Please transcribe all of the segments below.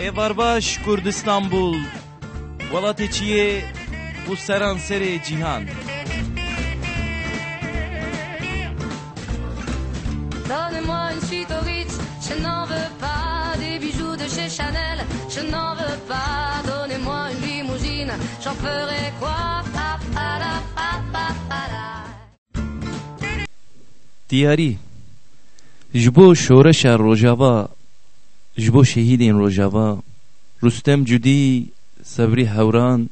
Evar baş Kurd İstanbul Welatê çi yê û seran serê cîhan Donnez-moi une suite au Ritz, je n'en veux pas des bijoux de chez Chanel, je n'en veux pas. Donnez-moi une limousine, j'en ferai quoi Pa, pa, la, pa, pa, pa, la. دیاری bo şoreşa Rojava ji bo şehîdên Rojava Rustem Cudî Sebrî Hewran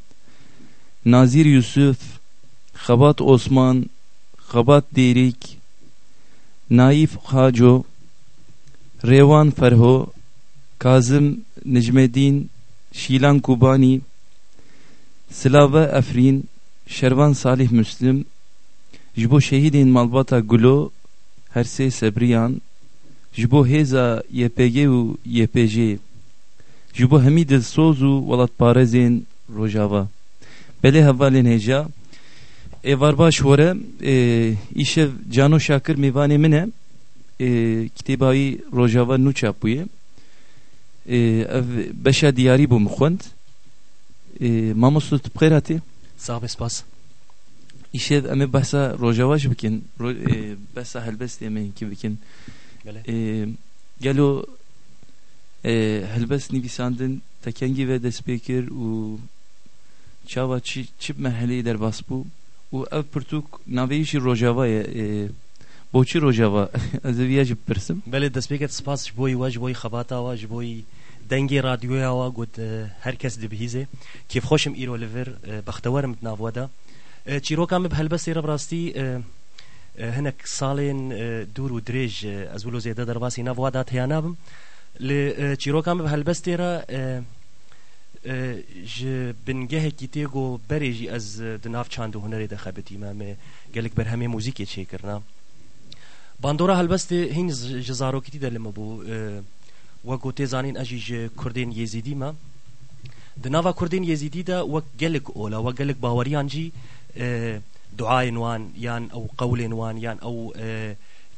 Nazir Yusuf Xebat Osman Xebat Dêrik Naif Haco Rêwan Ferho Kazım Necmeddin Şilan Kubani Silave Efrin Şervan Salih Müslim ji bo şehîdên malbata Gulo her sê sebriyan ji bo hêza YPG û YPJ ji bo hemî dilsoz û welatparezên Rojava. Belê hevalên hêja. Êvar baş were îşev Cano Şakir mêvanê min e kitêba wî Rojava nû çapbûye ev beşa diyarî bû min xwend mamosto tu bixêr hatî Sağ spas. İşev em behsa Rojava ji bikin behsa helbestê em ê hinkî bikin بله. گلو هلبس نویسندن تکنگی و دسپیکر و چاوا چی چی محلی در باس بو؟ و او پرتوک نویشی روجاوا بوچی روجاوا از ویاج پرسم بله دسپیکر سپاس بوی واج بوی خباتا واج بوی دنگی رادیوی آوا گود هر کس دبهیزه. کیف خوشم ایرو لور بختوارم تناوادا چیروکام به هلبس راستی هناك صالين آه، دور ودريج آه، أزولو زيد درباسي نافوا دات هي نابم ل آه، تشيرو كام بهالبستيرا ج بنجه كيتيغو بريجي از دناف تشاندو هنري دخبت امام قالك برهمي موزيكي تشيكرنا باندورا هالبستي هين جزارو كيتي دلم بو وكو تيزانين أجي كردين يزيدي ما. دناف كردين يزيدي دا وكالك اولا وكالك باوريانجي أه دعاء وان يان أو قول وان يان أو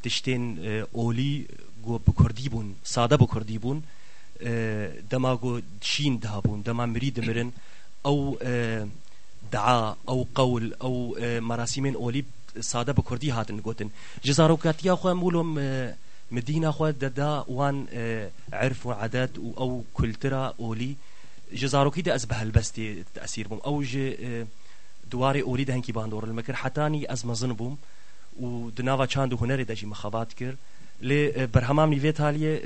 تشتين اولي جو بكردي بون ساده بكردي بون دما جو شين دهبون دما مريد مرن أو دعاء أو قول أو مراسم اولي صاد بكردي هاتن جوتن جزاروكاتيا خو مولوم مدينه خو ددا وان عرف عادات أو كلترا اولي جزاروكي ده ازبه البستي تاثير أو جي دواري اولي ده هنكي باندور المكر حتاني بوم و دناوا چاند هنري ده جي مخابات كر ل برهمام نيفي تاليه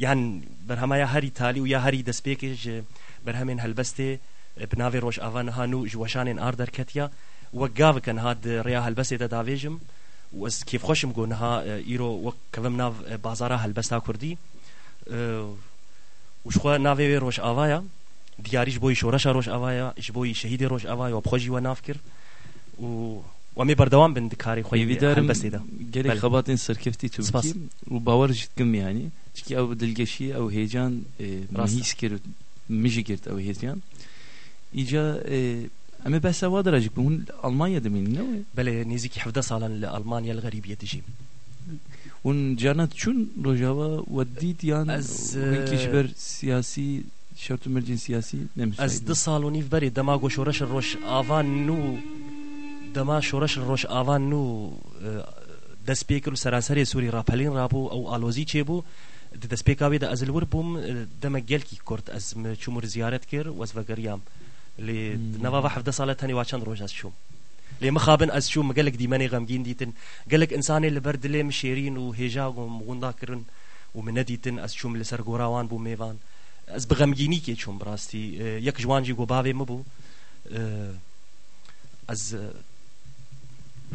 يعني برهما يا هري تالي ويا هري دسبيكج برهمين هلبستي بناوی روش آوان هانو جوشانین آر در کتیا. و گاو کن هاد ریا هلبسه دا داویجم. و از کیف خوشم گون ها ایرو و کلم ناو بازارا هلبستا کردی. و شخوا ناوی روش آوایا. دیاریش بوی شورش روش آوایا اش بوی شهید روش آوایا و بخوشی و ناف کر و و می بردوام بند کاری خوی Evidarım هلبسه دا gerek Bel- xebatên serkeftî tu Spas. bikî û bawer jî dikim yanî çikî ew dilgeşî ew hêcan Rast. mihîs kir min jî girt ew hêjan îca em ê behsa wa dirajik bûn hûn Almanya'da mînin ne wê بله نزیکی 17 سالا لألمانيا الغريبية تجي hûn cana çûn rojava weddît yan Ez, hinkî ji e, شرط مرجین سیاسی نمیشه از ده سال و نیف بری دما گو شورش روش آوان نو دما شورش روش آوان نو دست پیکر سراسری سوری راپلین رابو او آلوزی چه بو؟ د دست پیکاوی دا از الور بوم دما گل کی کرد از چومر زیارت کر و از وگریام. لی نوا و حفظ ساله تانی واچان روش از شوم لی مخابن از شوم گلک دیمانی غمگین دیتن. گلک انسانی لبرد لیم شیرین و هیجا و مغندا کرن و من دیتن از شوم لسر گوراوان بو میوان. ميوان از بغمگینی که چون براستی یک جوانجی گو باوی مبو از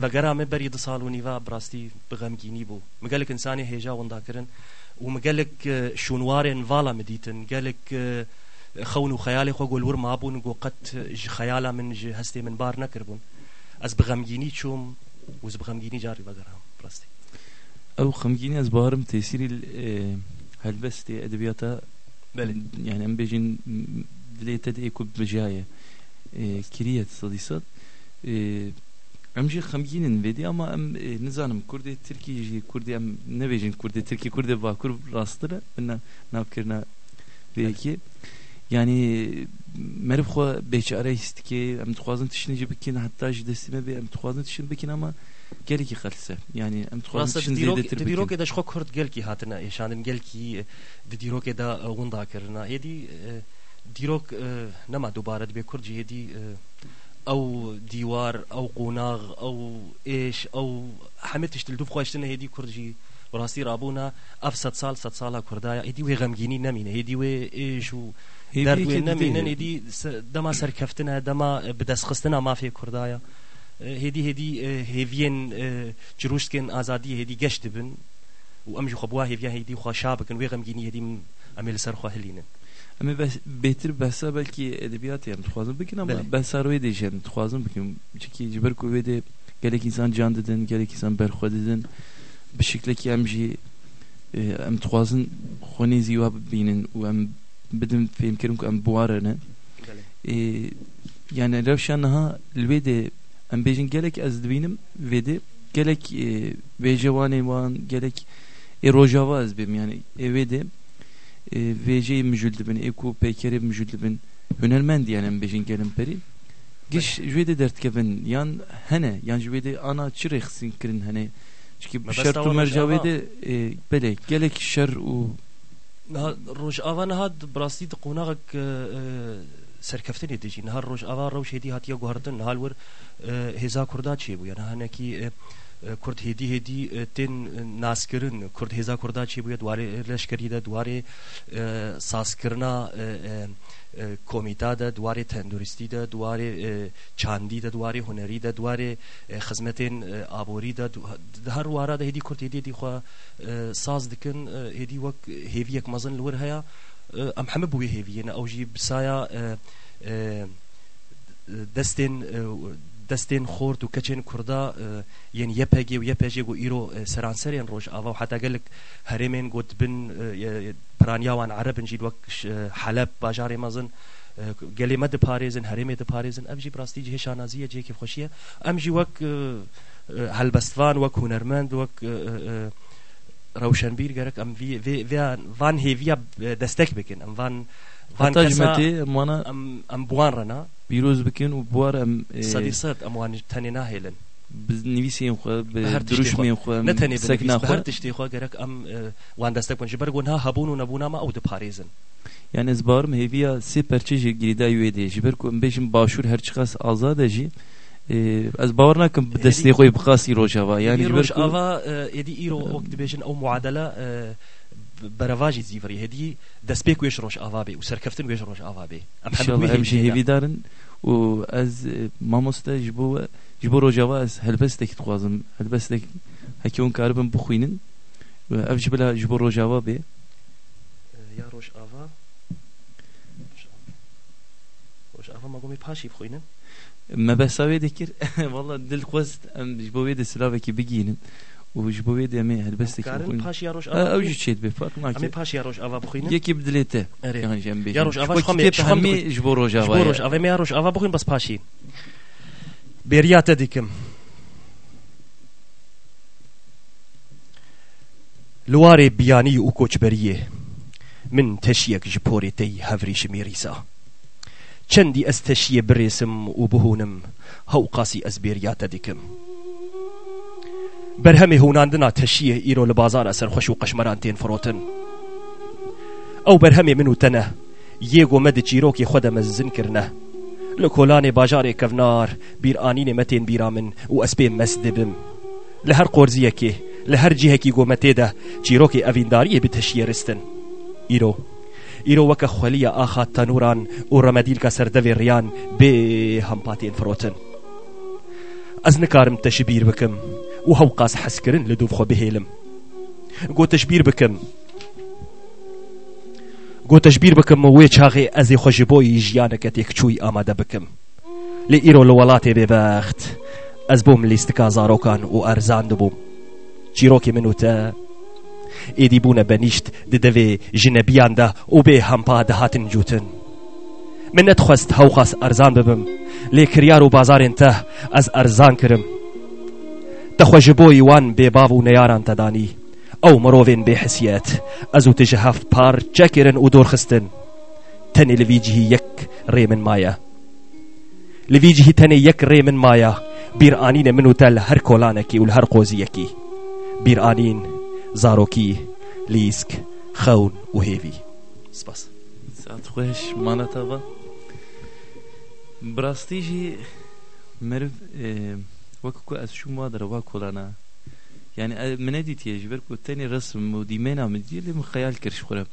وگرا من بری دو سال و نیوا براستی بغمگینی بو مگلک انسانی هیجا وندا کرن و مگلک شونوارن والا مدیتن گلک خون و خیال خو گل ور مابون گو قط ج خیالا من ج هستی من بار نکربون از بغمگینی چوم و از بغمگینی جاری وگرا براستی ew xemgînî ez barim tesîrî helbestê edebiyata بله yani em bêjin dilê te de ku bijaye kiriye sedîsat em jî xemgînin vedî ama em nizanim Kurdê Tirkî jî Kurdê em nebêjin Kurdê Tirkî Kurdê Bakur rastir e min navkirina peki yani merif xwe bêçare hîstike em dixwazin tiştî jî bikin heta ji destî me bê em dixwazin tiştî bikin ama gelekî xelse yani em dixwazin tiştî zêdetir di dîrokê de ji xwe kurd gelkî hatine êşandin gelkî di dîrokê de winda kirina hêdî dîrok nema dubare dibe kurd jî hêdî أو دیوار أو قوناغ أو إيش أو همه تشتل دوف خوشتنه هدي كردجي براستی رابونا اف صد سال صد سالا کردایا ایدی وی غمگینی نمینه ایدی وی ایش و درد نمینه ایدی دما سرکفتنه دما بدست خستنه مافی کردایا هدي هدي هيفين جروشكن ازادي هدي گشت بن و امجو خبوا هيفيا هدي خوشابكن ويغم گيني هدي امل سر خو امي اما بهتر بحثا بلكي ادبيات هم تخوازم بكين اما بحثا دي جن تخوازم بکن چکی جبر کو بده گلک انسان جان ددن گلك انسان برخوا ددن به شکل که هم جی ام تخوازن خونی زیوا ببینن و ام بدم فهم كرم که ام بوارنه بله. یعنی روشان Em bêjin gelek ez dibînim vê de gelek e, bêjewanê wan gelek ê rojava ez bêm yani evê de vêjeyê mijûl dibin ê ku pêkerê mijûl dibin. Hunermend yani em bêjin gelin perî. Giş ji de dertkevin yan hene yan ji de ana çi rêxisîn kirin hene? Çikî şer tu mercavê de belê gelek şer û rojava niha bi rastî di qonaqek سەرکەفتنی دژی نهار ڕۆژ ئاوا ڕەوش هێدی هاتیە گواردن هاالور هێزا کووردا چێ بوو یان هەنێکی کورد هێدی هێدی تێن ناسکردن کورد هێزا کووردا چێ بووە دوارێ لەشکریدا دوارێ سازکردنا کۆمیتادا دوارێ تەندروستیدا دوارێ چاندیدا دوارێ هوەریدا دوارێ خزمەتێن ئابۆریدا هەر وارە هێدی کورتی دێتی خوا ساز دکن هێدی وەک هێویەک مەزن لور هەیە ئەم هەمە بووی هێویێنە ئەوژی بسایە دەستێن دەستێن خۆرد و کەچێن کووردا یەن یەپەگێ و یەپەژێ و ئیرۆ سەرانسەرێن ڕۆژ ئاوا و حتاگەلک هەرێمێن گوت بن پرانیاوان عربن جید وەک حەلب باژارێ مەزن گەلێ مە دپارێزن هەرێمێ دپارێزن ئەمژی بڕاستی هێشانازیە جێکی خۆشیە ئەمژی وەک هەلبەستوان وەک هوەرمەند وەک ڕەوشنبیر گەرەک ئەم وان هێویە دەستێک بکن ئەم وان ڤانتاژمەتێ ئەمانە ئەم بوان ڕەنا پیرۆز بکەن و بوار ئەم سەدی سەد ئەموان تەنێ ناهێلن نویسین خو دروشمین خو نتنی سەک ناخوار تشتی خو گەرەک ئەم وان دەستەک بنج بەرگۆنها هەبوون و نەبوونامە ئەو دەپارێزن yani ez barım heviya sê perçe jî girîda wê de ji ber ku em bêjin başûr her çiqas azad e jî ez bawer nakim bi destê xwe bixasî rojava yani ji ber ava êdî îro wek dibêjin ew muadele بەرەواژی زیڤری هەدی دەستپێک وێش ڕۆژ ئاوا بێ و سەرکەفتن وێژ ڕۆژ ئاوا بێ ئەمژی هێویدارن و ئەز مامۆستا ji بۆ ji بۆ ڕۆژاوا ئەس هەلبەستێکی دخوازم هەلبەستێک هەکیون کار بم بخوێنن ئەف ji بلا ji بۆ ڕۆژاوا بێ یا ڕۆژ ئاوا ڕۆژ ئاوا مەگومی پاشی بخوێنن مەبەساوێ دەکرد وەڵا دڵخواست ئەم ji بۆ وێ دە سلاوێکی بگینن وش افا بخوين. يكي بدليته يعني جنبي. يا روش افا خمي خمي جبو روش افا جبو روش. افا مي روش افا بخوين بس باشي بيريات ديكم. لواري بياني و كوچبريه. من تشيك جبوري تي هفريش ميريسا چندی از تشیه برسم و بهونم؟ هەو قاسی ئەس بێریاتە دیکم بەرهەمی هەوناندنا تەشیە ئیرۆ لە بازارە سەرخۆش و قەشمەران تێن فرۆتن ئەو بەرهەمێ من و تەنە یێگۆ مەدە چیرۆکی خۆدە مەزنکردە لە کۆلانێ باژارێ کەڤنار بیرئانینێ مەتێن بیرا من و ئەسپێ مەس دەبم. لە هەر قۆرزیەکێ لە هەر جیهێکی گۆمەتێدا چیرۆکی ئەڤینداریە بتەشیە رستن ئیرۆ ئیرۆ وەکە خۆلیە ئاخات تەنوران و ڕەمەدیلکە سەردەوێ ڕیان بێ هەمپاتێن فرۆتن ئەس نکارم تەشبیر بکەم و هەوقاس حەسکردن لە دووخۆ بهێلم گۆتەشبیر بکەم گۆتەشبیر بکەم وێ چاغێ ئەزێ خۆشی بۆی ژیانەکە تێکچووی ئامادە بکەم لێ ئیرۆ لە وڵاتێ بێبەخت ئەس بۆم لیستکا زارۆکان و ئەرزان دەبووم چیرۆکی منوتە ئێدی بوونە بەنیشت ددەوێ ژنەبیاندا و بێ هەمپا دەهاتن جوتن من نەتخواست هەوخواست ئەرزان ببم لێ کریار و بازارێن تە ئەس ئەرزان کردم دەخۆژ بۆی وان بێباو و نەیاران تەدانی ئەو مرۆڤێن بێحسیەت ئەز و تژە هەفت پار جەکردن و دۆرخستن تني لفيجه يك ري من مايا لفيجه تني يك ري من مايا بير آنين منو Zaroki, Lisk, Khaun u Hevi. Spas. Sat xweş manatava. Brasti jî meriv e, wek ku ez şûm wa dereva kolana. Yani e, min edîtiye ji ber ku tenê resm û dîmêna min dî lê min xeyal kir ji xwe re.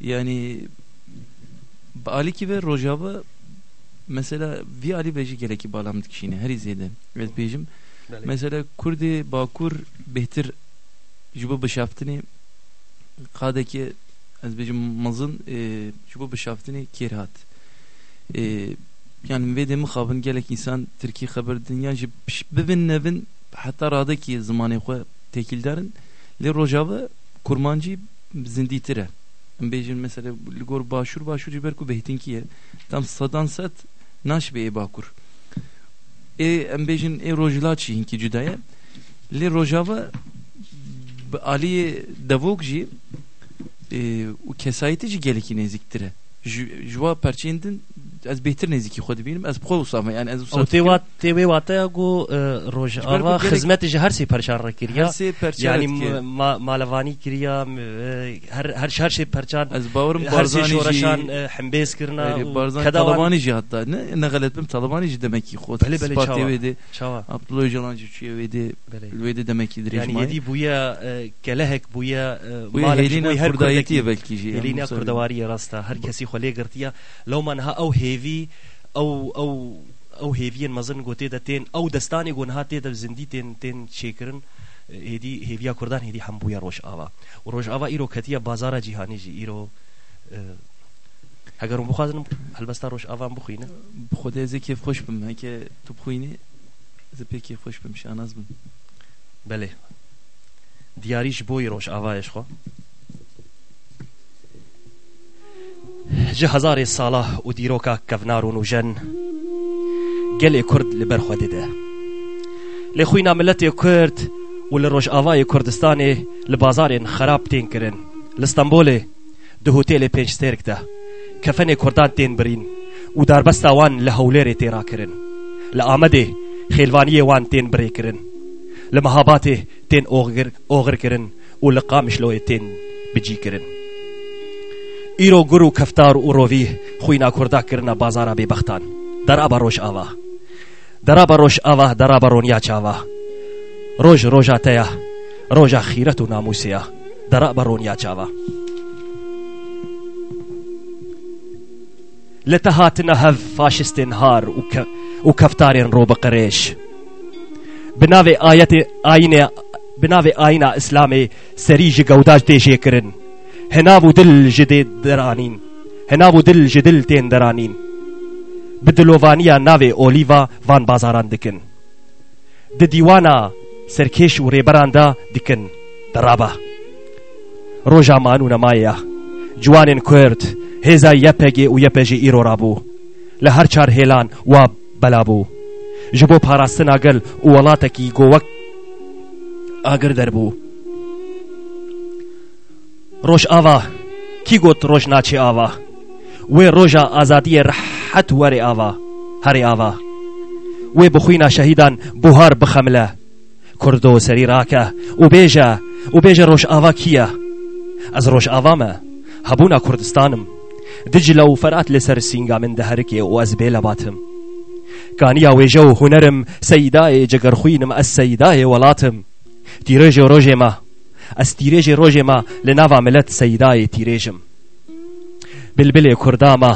Yani bi alîkî ve rojava mesela vi alî ve jî gelekî balam dikişîne herî zêde. Ez bêjim mesela Kurdê Bakur bêhtir Juba beschaftene kadeki ez bejim mazın e, juba beschaftene kir hat. E, yani ve de mıxabın gelek insan Türkiye haber dünya jib bibin nevin hatta radeki zamanı xwe tekildarin li rojava kurmancı zinditire. Bejim mesela ligor başur başur jiber ku behtinkiye. Tam sadan sat naş be bakur. E embejin e rojla çihin ki cüdaya. Li rojava ali davogji e, u kesayeti ji gelekî nêzîktir e. ez bêhtir nêzîkî xwe dibînim ez xwe wisa yani ez او تي وات تي وي واتا جو روج اوا خدمت جه هر سي پرچان را كريا her sê perçan يعني ما مالواني كريا هر هر هر شي پرچان ez bawarım هر سي barzanî jî شورشان حمبيس كرنا barzanî كدا talabanî jî hatta ne ne galet bim talabanî jî demekî xwe Bele bele spat çawa. wê de شاوا Abdullah Öcalan jî çûye wê de wê de demekî dirêj يعني يدي بويا كلهك بويا bu hêlîna kurdayetiye belkî jî هێلینە کوردەواریە ڕاستە هەر کەسی خۆ لێ هیوی او او او هیوین مزن گوتی دا تین او دستانی گونها تی دا زندی تین تین چیکرن هدی هیویا کردان هدی هم بویا روش آوا. و روش آوا ایرو کتیا بازار جیهانی جی ایرو اگر اون بخوادن البستا روش آوا هم بخوینه؟ خود از کیف خوش بم هکه تو بخوینی از پی کیف خوش بم شاناز بم. بله. دیاریش بوی روش آوایش خو. جه هزار ساله و دیروکا کفنارون و جن گل کرد لبرخوا دیده. لخوینا ملت کرد و لروج آوای کردستان لبازار خراب تین کرن. لستانبول ده هتل پنج سترک ده. کفن کردان تین برین و دربست وان لهولر تیرا کرن. لآمده خیلوانی وان تین بری کرن. لمهابات تین اوغر, اوغر کرن و لقامش لوی تین بجی کرن. ئیرۆ گر و کەفتار و ڕۆڤی خوینا کووردا کردنە بازارە بێبەختان دەرا بە ڕۆژ ئاوا دەرا بە ڕۆژ ئاوا دەرا بە ڕۆنیا چاوە ڕۆژ ڕۆژاتەیە ڕۆژە خیرەت و ناموسەیە دەرا بە ڕۆنیا چاوە لە تەهاتنە هەڤ فاشستێن هار و کەفتارێن ڕۆ بە قەرێش بناوێ ئاەتێ ئاینێ بناوێ ئاینا ئیسلامێ سەریژی گەوداش دێژێکردن هنا بو دل جدي درانين هنا بو دل جدل تين درانين بدلوفانيا ناوي اوليفا وان بازاران دكن د ديوانا سركيش و ريبراندا دكن درابا روجا مانو نمايا جوانن كورد هێزا یەپێگێ و یەپێژی ئیرۆرا بوو. لە هەر چار هێلان وا بەلا بوو. ji bo parastina gel û welateke govek agir derbû ڕۆژ ئاوا کی گوت ڕۆژ ناچێ ئاوا وێ ڕۆژە ئازادیە ڕحەت وەرێ ئاوا هەرێ ئاوا وێ بخوینە شەهیدان بوهار بخەملە کوردۆ سەری ڕاکە و بێژە و بێژە ڕۆژ ئاوا کییە ئەس ڕۆژ ئاوامە هەبوونا کوردستانم دجلە و فەرات لەسەر سینگا من دەهرکێ و بێ لە باتم. کانیا و هوەرم سەیدایە جەگەرخوینم ئەس سەیدایە وڵاتم تیرێژێ ڕۆژێمە ئەس تیرێژێ ڕۆژێمە لە ناوا ملەت سەیدایە تیرێژم بلبلێ کوردامە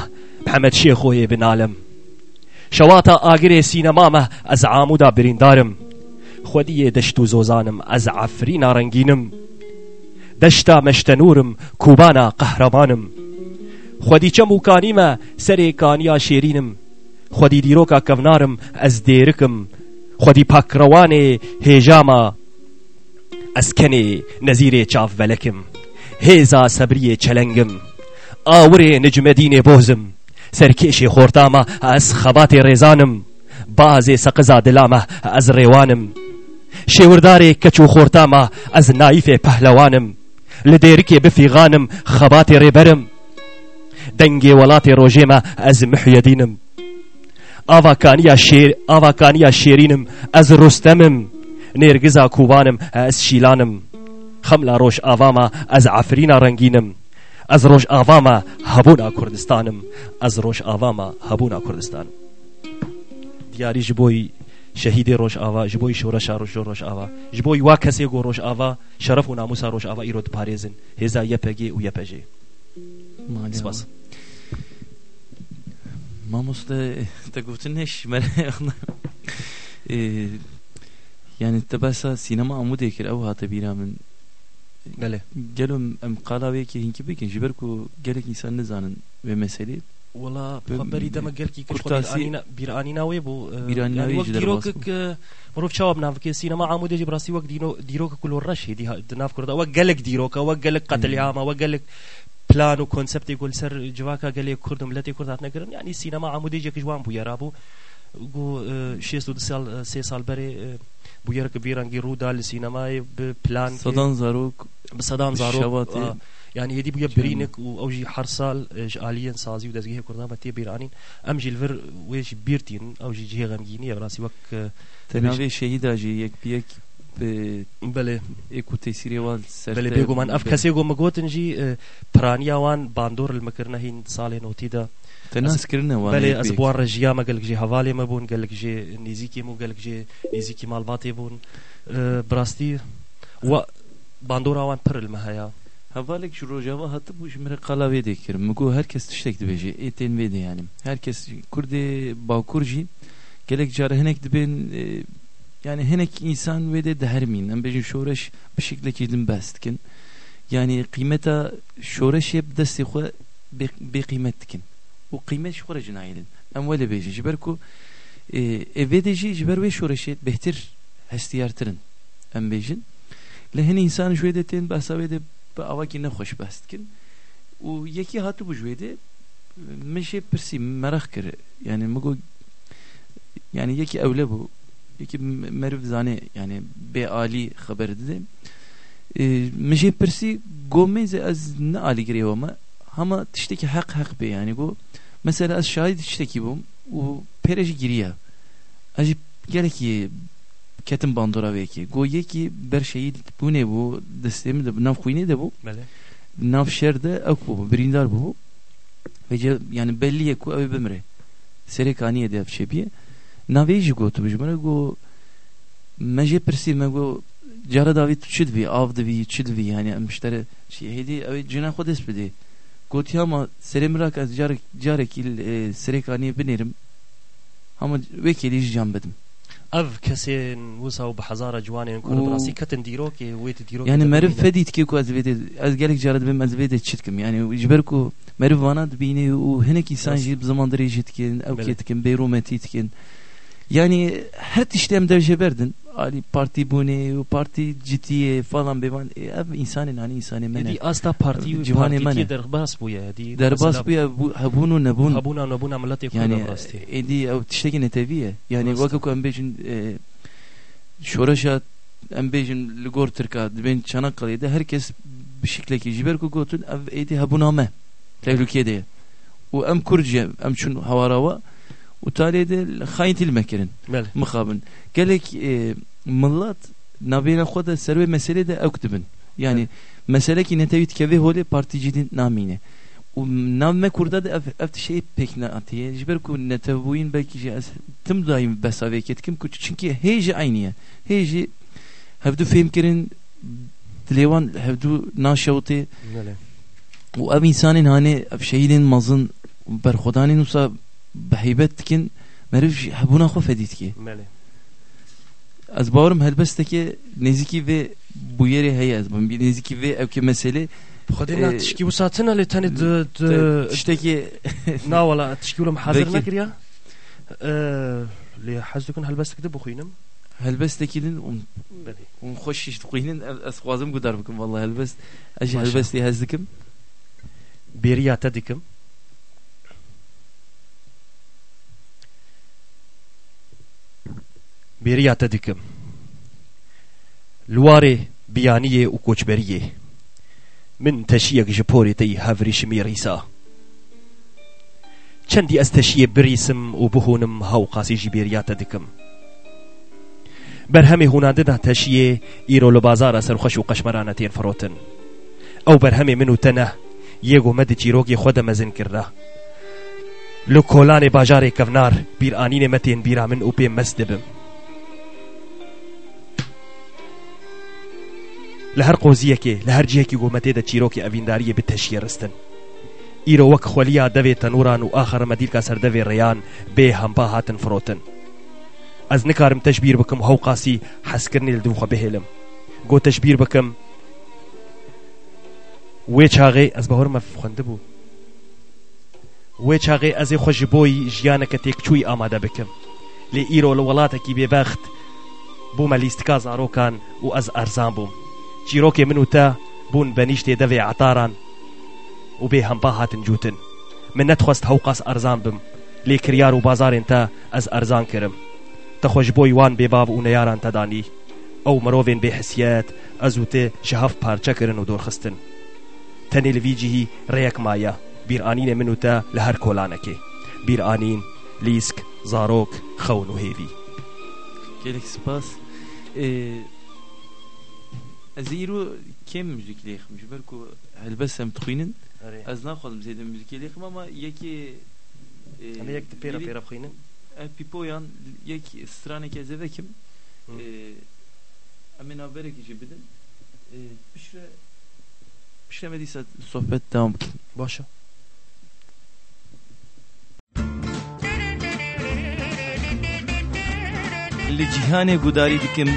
محەممەد شێخۆیێ بنالم شەواتە ئاگرێ سینەمامە ئەز عامودا بریندارم. خودیە دەشت و زۆزانم ئەز عفری ناڕەنگینم دەشتا مەشتەنورم کوبانە قەهرەمانم خودی چەم و کانیمە سەرێ کانیا شێرینم خودی دیرۆکە کەڤنارم ئەس دێرکم خودی پاکڕەوانێ هێژامە ئەسکەنێ نەزیرێ چاڤڤەلەکم هێزا سەبریێ چەلەنگم ئاورێ نجمەدینێ بۆزم سەرکێشێ خۆرتامە ئەس خەباتێ ڕێزانم بازێ سەقزا دلامە ئەز ڕێوانم شێوردارێ کەچ و خۆرتامە ئەز نایفێ پەهلەوانم لە دێرکێ بفیغانم خەباتێ ڕێبەرم دەنگێ وڵاتی ڕۆژێمە ئەز مححەدینم ئاواکانیا شێر ئاواکانیا شێرینم ئەز ڕستەمم نێرگزا کوبانم ئەس شیلانم. خەم لا ڕۆژ ئاواما ئەز عفرینە ڕەنگینم ئەز ڕۆژ ئاواما هەبوونا کوردستانم. ئەز ڕۆژ ئاواما هەبوونا کوردستانم دیاری ji بۆی شەهیدی ڕۆژ ئاوا ji بۆی شۆرەشا ڕۆژ ڕۆژ ئاوا. ji بۆی وا کەسێک گۆ ڕۆژ ئاوا شەرف و ناموسا ڕۆژ ئاوا ئیرۆ پارێزن. هێزا یەپەگێ و یەپەژێ. سپاس. مامۆستا دەگوتن هێش yani te besa sinema amûdê kir ew hate bîra min بله gelo em qalavekî hinkî bikin ji ber ku gelek însan nizanin vê meselê وڵا خبەری دەمە گەلکی کورتاسی- بیرانی ناوێ بوو بیرانی ناوێ ji derbas bû. مرۆڤ چاوە ناوکێ سینەما ئامودێژی بڕاستی وەک دیرۆکە کولۆ ڕەشی ناف کوردە وە گەلک دیرۆکە وە گەلک قەتلیامە وە گەلک پلان و کۆنسپتی گۆل سەر جواکە گەلێک کوردم لەتی کوردات نەگرن ینی سینەما ئامودێژێکی جوان بوو یارا بوو گۆ شێست و دو ساڵ سێ ساڵ بەرێ بوویەرەکە بیرەنگی ڕوودا لە سینەمای پلان سەدان zarok بسەدان زارۆ شەواتێ. يعني هدي بويا برينك واوجي حرسال الين سازي ودزغيه كردان بتي بيرانين. ام جيلفر ويش بيرتين اوجي جهه غمجيني براسي وك şehîda jî yek bi yek bi بله tesîrê wan ser بله بيجو من. اف كسي جو مغوتن جي برانيا وان باندور المكرنا هين صالح نوتيدا te naskirine wan بله از بوان رجيا ما قالك جي حوالي ما بون قالك جي نيزيكي مو قالك جي نيزيكي مالباتي بون براستي و باندورا وان پر المهيا Hevalek ji rojava hatibû ji min re qala wê de kirim min got herkes tiştek dibêje ê tên wê de yani herkes Kurdê bakur jî gelek care hinek dibên e, yani hinek insan wê de dihermîn em bêjin şoreş bi şeklekî din bes dikin yani qîmeta şoreşê bi destê xwe bê- و قیمت شو خرج نایلن ام ولی بیجی جبر کو اودجی جبر وی شورشی بهتر هستیارترن ام بیجن لهن insan şöyle detin basabe de avaki ne hoş bastkin. O yeki hatı bu şöyle meşe persi merak kere. Yani mugo yani yeki evle bu. Yeki merv zane yani be ali haber dedi. E, meşe persi gomeze az ne ali gire ama ama tişteki hak hak be yani go Mesela şahit iştekibum u pereji giriya. Acip gerek ki ketim bandora veki. Goye ki ber şeyi bu ne bu destemi de nav kuyne de bu. Bele. Nav şer de ak bu birindar bu. Ve yani belli yeku evi bemre. Serekaniye de yapşebiye. Naveji gotu bijmara go meje persi me go cara davi çidvi avdvi çidvi yani müşteri şey hedi evi cina xodes bidi. Gotiyama selemraka carek il e, serekaniye binerim. Ama vekili jam bedim. Ev kesên wisa û bi hezara ciwanên kur rastî ketin dîrokê wê tê dîrokê Yani meriv fedî dike ku ez vê tê ez gelek cara dibim ez vê yani ji ber ku meriv vana dibîne û hinekî insan jî bi ziman derê jî dikin. Yani her işlemde ceberdin. Ali parti bu ne, parti ciddiye falan bevan. Ev insanın hani insanı mene. Di asta parti ve parti derbas bu ya. Di derbas bu ya bu habunu ne nebun. Habuna nebuna milleti kuda yani, rasti. E, edi ev tişteki neteviye. Yani vakık ambejin e, şoraşa ambejin ligor Türka ben Çanakkale'de herkes bir şikleki jiber kokotun ev edi habuname. Tehlikeye diye. O em Kürtçe em çün havarava. û talê de xayîntî li me kirin مال mixabin gelek e, millet navêna xwe de ser wê meselê de ew dibin yani meselekî netewî dikevê holê partîcî din namîne û nav me kurda de ev ev tişeyê pêk neatiye ji ber ku netevbûyîn belkî jî ez tim dayîm besavê ketkim ku çünkü hê jî aynî ye hê jî hevdû fêm kirin dilêwan hevdû naşewtê مال û ev însanên hanê ev şehîdên mezin berxwedanên wisa bi heybet dikin meriv jî hebûna xwe fedî dike مال ez bawerim helbestekê nêzîkî vê bûyerê heye ez bin nêzîkî vê evkê meselê خدينا إيه. تشكي وساتنا اللي تاني د د tiştekî نا ولا تشكي ولا محاضر ذكي. نكريا اللي حزكن هل بس كده بخوينم helbestekî din û بله û xweş jî dixwînin ez ez xwazim gudar bikim vallahi helbest ez jî Maşa. helbestê hez dikim بيريا تدكم بيريا تدكم لواري بيانية وكوچبرية من تشيك جبوري تي هافري شميريسا چەندی ئەس تەشیە بریسم و بهونم هەو قاسیژی بێریاتە دکم بەرهەمی هووناندنا تەشیێ ئیرۆ لە بازارە سەرخۆش و قەشمەرانە تێن فرۆتن ئەو بەرهەمێ من و تەنە یەک و مەدە چیرۆکی خۆ دەمەزن کردە لە کۆلانێ باژارێ کەڤنار بیرئانینێ مەتێن بیرا من و پێ مەست دەبم لە هەر قۆزیەکێ لە هەر جیەکی گۆمەتێدا چیرۆکی ئەڤینداریە بتەشیە ڕستن ئیرۆ وەک خۆلیا دەوێت تەنوران و ئاخرە مەدیرکە سەردەوێ ڕێیان بێ هەمپا هاتن فرۆتن. ئەز نکارم تەشبیر بکەم هەو قاسی حەسکردنی لە دووخە بهێلم. گۆ تەشبیر بکەم وێ چاغێ ئەس بەهۆرمە خوێندە بوو. وێ چاغێ ئەزێ خۆش بۆی ژیانەکە تێکچووی ئامادە بکەم. لێ ئیرۆ لە وڵاتێکی بێبەخت بوومە لیستکا زارۆکان و ئەز ئەرزان بووم چیرۆکێ من و تە بوون بە نیشتێ دەوێ عتاران و بێ هەمپا هاتن جوتن من نەتخواست هەوقاس ئەرزان بم. لێ کریار و بازارێن تا ئەز ئەرزان کرم. تەخۆش بۆی وان بێباب و نەیاران تەدانی. ئەو مرۆڤێن بێحسیەت ئەزوتێ شەهەف پارچەکردن و دۆرخستن. تەنێ لڤیجیهی ڕێیەک مایە. بیرئانینە من و تە لە هەر کۆلانەکێ. بیرئانین لیسک زارۆک خەون و هێوی. gelek spas ez îro kêm müzik lêxim ji ber ku helbes em dixwînin ez naxwazim zêde müzikê lêxim ama yekê ئەمە یەک پێرە پێرە بخینن ev pîpoyan yek stranekê ez ê vekim em ê navberekî jî bidin pişre pişre me dîsa sohbet devam bikin باشە li cîhanê gudarî dikim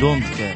dom dike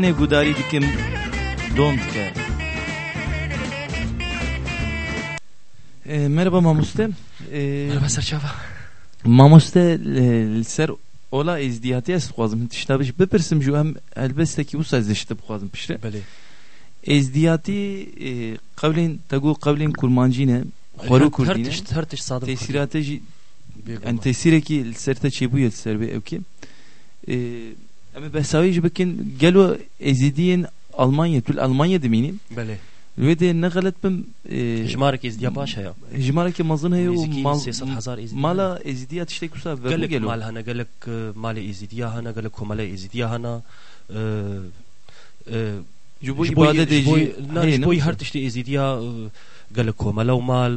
میان گوداری دکم دوم دکه Merhaba Mamuste. Ee, Merhaba Serçava. Mamuste e, ser ola izdiyatı yasıp kazım. Tişnabiş bepirsim şu hem elbette ki bu sazda şitip kazım pişre. Bele. İzdiyatı e, kavlin tagu kavlin kurmancine xoru kurdine. Her tiş her tiş sadık. Tesiratı yani tesireki serte çebu yel serbe evki. E, اما بحثاوی جب کن گلو ازیدین آلمانیا تو آلمانیا دمینی بله ویده نغلط بم جمارك ازديا باش هيا جمارك مظن هيا ومال هزار ازديا مالا ازديا تشتي كوسا قالك مال هنا قالك مال ازديا هنا قالك كمال ازديا هنا جبو عباده دي جبو هر تشتي ازديا قالك كمال ومال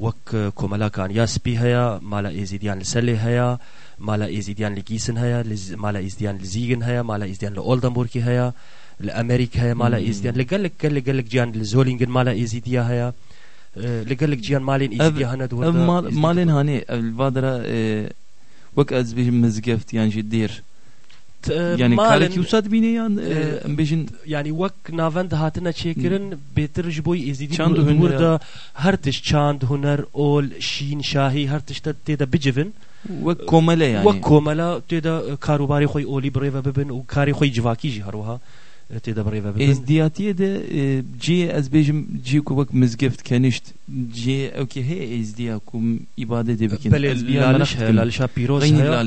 وك كمالا كان ياسبي هيا مال ازديا لسلي هيا مالا إزديان لجيسن هيا مالا إزديان لزيجن هيا مالا إزديان لأولدنبورك هيا لأمريكا هيا مالا إزديان لقلك قلك قلك جيان لزولينجن مالا إزديا هيا. أه، لقلك جيان مالين إزديا هنا دور مالين هاني البادرة أه، وك أزبي مزقفت يعني جدير. یعنی کارێکی وسات بینێ یان ئەم بێژین ینی وەک ناڤەند هاتنە چێکردن بێتر ji بۆی ئێزی چند هوەردا هەر تشت چاند هوەر ئۆل شین شاهی هەر تشتە تێدا بجivin وەک کۆمەلە وەک کۆمەلا تێدا کاروباری خۆی ئۆلی بڕێوە ببن و کاری خۆی جوواکیژی هەروها از دیاتیه د جی از بیش جی کو بک مزگفت کنیشت جی او که هه از دیا کوم ایبادت دی بکی بله، لالش ها لالش پیروز ها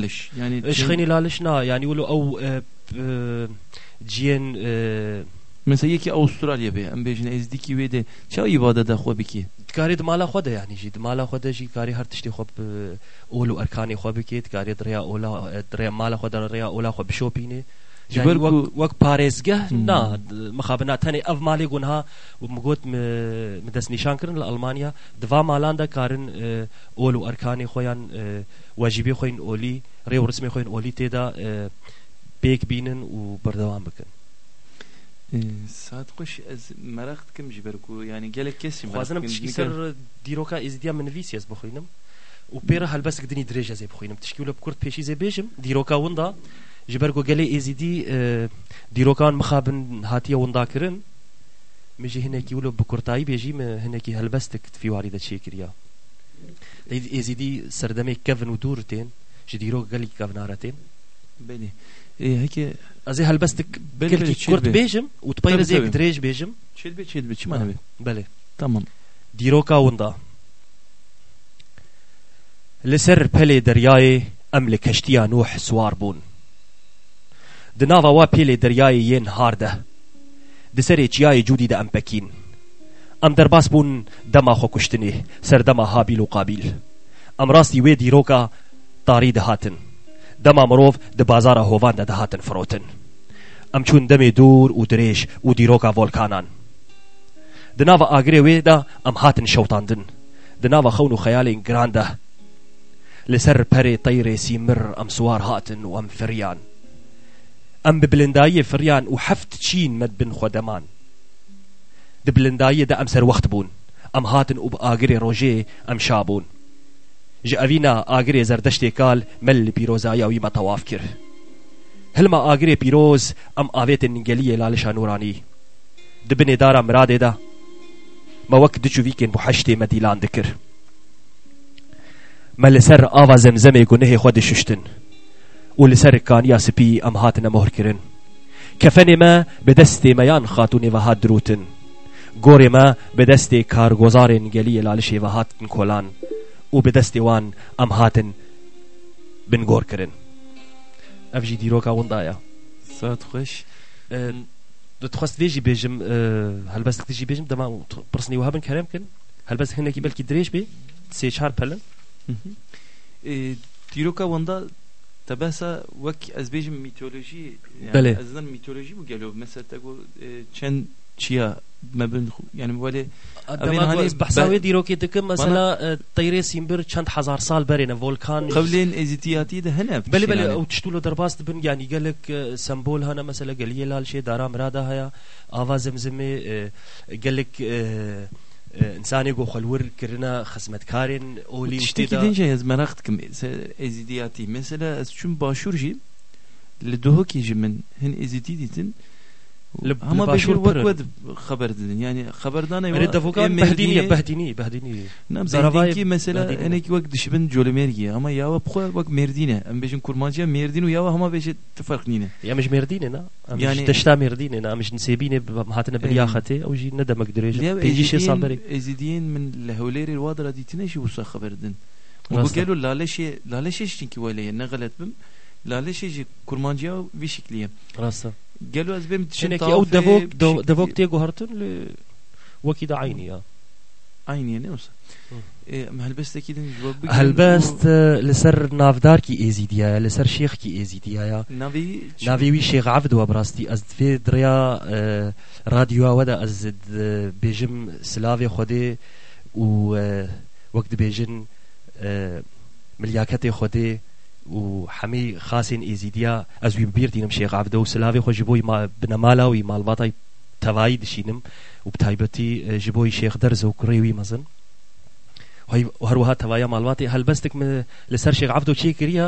اش خيني لالش نه. یعنی يعني قول او جين من سيه كه استراليه بيهم بيشن از دي كي ويده چه ایبادت د خوب بكي كاريت مالا خوده یعنی يعني جهت مالا خودش كاري هر تشك خوب اولو اركاني خوب بكيت كاريت ريا ولا مالا خودن ريا اولا خوب شوبين جبر وەک پارێزگە نا مخابنا تەنێ ئەف مالی گونها مگوت دەست نیشانکردن لە ئەلمانیا. دوا مالاندا کارن آه، ئۆل و ئەرکانی خۆیان آه، واجیبی خۆین ئۆلی ڕێ و ڕسمی خۆین ئۆلی تێدا آه، پێک بینن و بەردەوام بکەن سات مەرەخت کەم ji ber ku yani gelek kesim خوازنم تشکی سەر دیرۆکە ئێزیدیا من نویسیەس بخوێنم و پێرە هەلبەسک دنی درێژە زێ بخوێنم تشکی لە کورت پێشی زێ بێژم. وندا. جبرگو گله ازیدی آه، دیروکان مخابن هاتی و انداکرن میجی هنه کی ولو بکرتایی بیجیم هنه کی هلبستک فیواری دا چی کریا دید ازیدی سردمه کفن و دور تین جی دیروک گلی کفن آره تین بینی هکی ازی هلبستک کلکی کرت بیجم و تپایر ازی اکتریج بیجم چید بی چید بی چی مانه بی بله. تمام دیروکا وندا. لسر پلی دریای امل کشتیا نوح سوار بون د ناوا وا پیلې دریای یین هارده د سرې چیای جودی د امپکین ام درباس بون دما خو کشتنی سر دما هابیل و قابیل ام راستی وی دیروکا تاری دهاتن دما مروف د بازار هووان ده دهاتن فروتن ام چون دمی دور و دریش و دیروکا ولکانان د ناوا آگری وی دا ام هاتن شوتاندن د ناوا خون و خیال گران ده لسر پری طیر سیمر ام سوار هاتن و ام فریان ئەم ببلنداییە فریان و هەفت چین مەد بن خۆدەمان دبلنداییە دە ئەم سەر وەخت بوون ئەم هاتن و بە ئاگرێ ڕۆژێ ئەم شابوون ji ئەڤینا ئاگرێ زەردەشتێ کال مەل لە پیرۆزایاوی مەتەواف کرد هلما ئاگرێ پیرۆز ئەم ئاوێتن گەلیە لالشا نورانی دبنێ دارا مرادێدا ما وەک دچوویکێن بۆ حەشتێ مەدیلان دکرد مە لەسەر ئاوا زەمزەمێک و نهێ خۆ دششتن و لەسەر کانیا سپی ئەم هاتنە مهرکردن کەفەنێ مە بەدەستێ مەیان خاتونێوە هات دروتن گۆرێ مە بەدەستێ کارگۆزارێن گەلیە لالشێوە هاتن کۆلان و بەدەستێ وان ئەم هاتن بنگۆرکردن ئەڤژی دیرۆکە وندایە سات خۆش دەتخواست وێژی بێژم هەلبەست دژی بێژم دەما پرسنی وها بن کەرم کردن هەلبەست هەنێکی بەلکی درێژ بێ سێ چهار پەلن دیرۆکە وەندا تەبەسە وەک ئەس بێژم میتۆلۆژی بەلێ. ئەزدان میتۆلۆژی بوو گەلۆ مەسەر تەگۆ چەند چییە مەبن يعني وەلێ دەما هەنێ بەحساوێ دیرۆکی دکم مەسەلا تەیرێ سیمبر چەند هزار سال بەرێنە ڤۆلکان قبلێن ئێزیتیاتی دە هەنە بله بله ئەو تشتول و دەرباست بن یانی گەلک سمبۆل هەنە مەسەلە گەلیە لالشێ دارا مرادا هەیە ئاوا زمزمێ گەلک ئینسانی گۆ خەلورکردە خزمەتکارێن ئۆلی شتێکی دنجە هێز مەرەختکم ئێزیدیاتی مەسەلا ئەس چون باشوورژی لە دۆهۆکیژی من هەن ئێزیتی دیتن لە هەمە باشوور باشوور پرن. وەک خبر ددن ینی خبردانە ئەرێ دەڤۆکان بەهدینیە بەهدینی بەهدینی زەرەڤایکی زەرەڤای مەسەلا بەهدینی. هەنێکی وەک دشبن جۆلەمێرگی ئەمە یاوە بخۆ وەک مردینە ئەم بێژن کورمانجیە مردین و یاوە هەما بێژێت تفرق نینە ئەمەش مێردینێ نا یعنی- یعنی دەشتا مێردینێ نا ئەمش نسێبینێ هاتنە بریاخەتێ ئەوژی نەدەمەک درێژ پێنجی شێ ساڵ بەرێ ئێزیدیین من لە هەولێری وادرا دیتنەشی وسە خبردن ڕاستە. گەلو لالەشێ لالەشێشتێکی وەلەیە نەغەلت بم لالەشێژی کورمانجیا و ویشکلیە ڕاستە گەلو ئەس بێم شنێکی ئەو دەڤۆک دەڤۆک تێگو هەرتن لێ وەکی دا عینیە عینیە نێوسە هەلبەستێکی دن هەلبەست لەسەر ناودارکی ئێزیدیایە لەسەر شێخکی ئێزیدیایە ناوی ناوێوی شێخ عەبدووە بڕاستی ئەس دوێ دریا رادیۆوەدا ئەس بێژم سلاوێ خودێ و وەک دبێژن ملیاکەتێ خودێ و هەمەی خاسێن ئێزیدیا ئەزوی بیردینم شێخ عەبدە و سلاوێ خۆ ji بۆی بنەمالاوی ماڵباتای تەوایی دشینم و بتایبەتی ji بۆی شێخ دەرزە و کوڕێوی مەزن. هەروەها تەوایە ماڵواتی هەلبەستێک لەسەر شێخ عەبدۆ چی کریە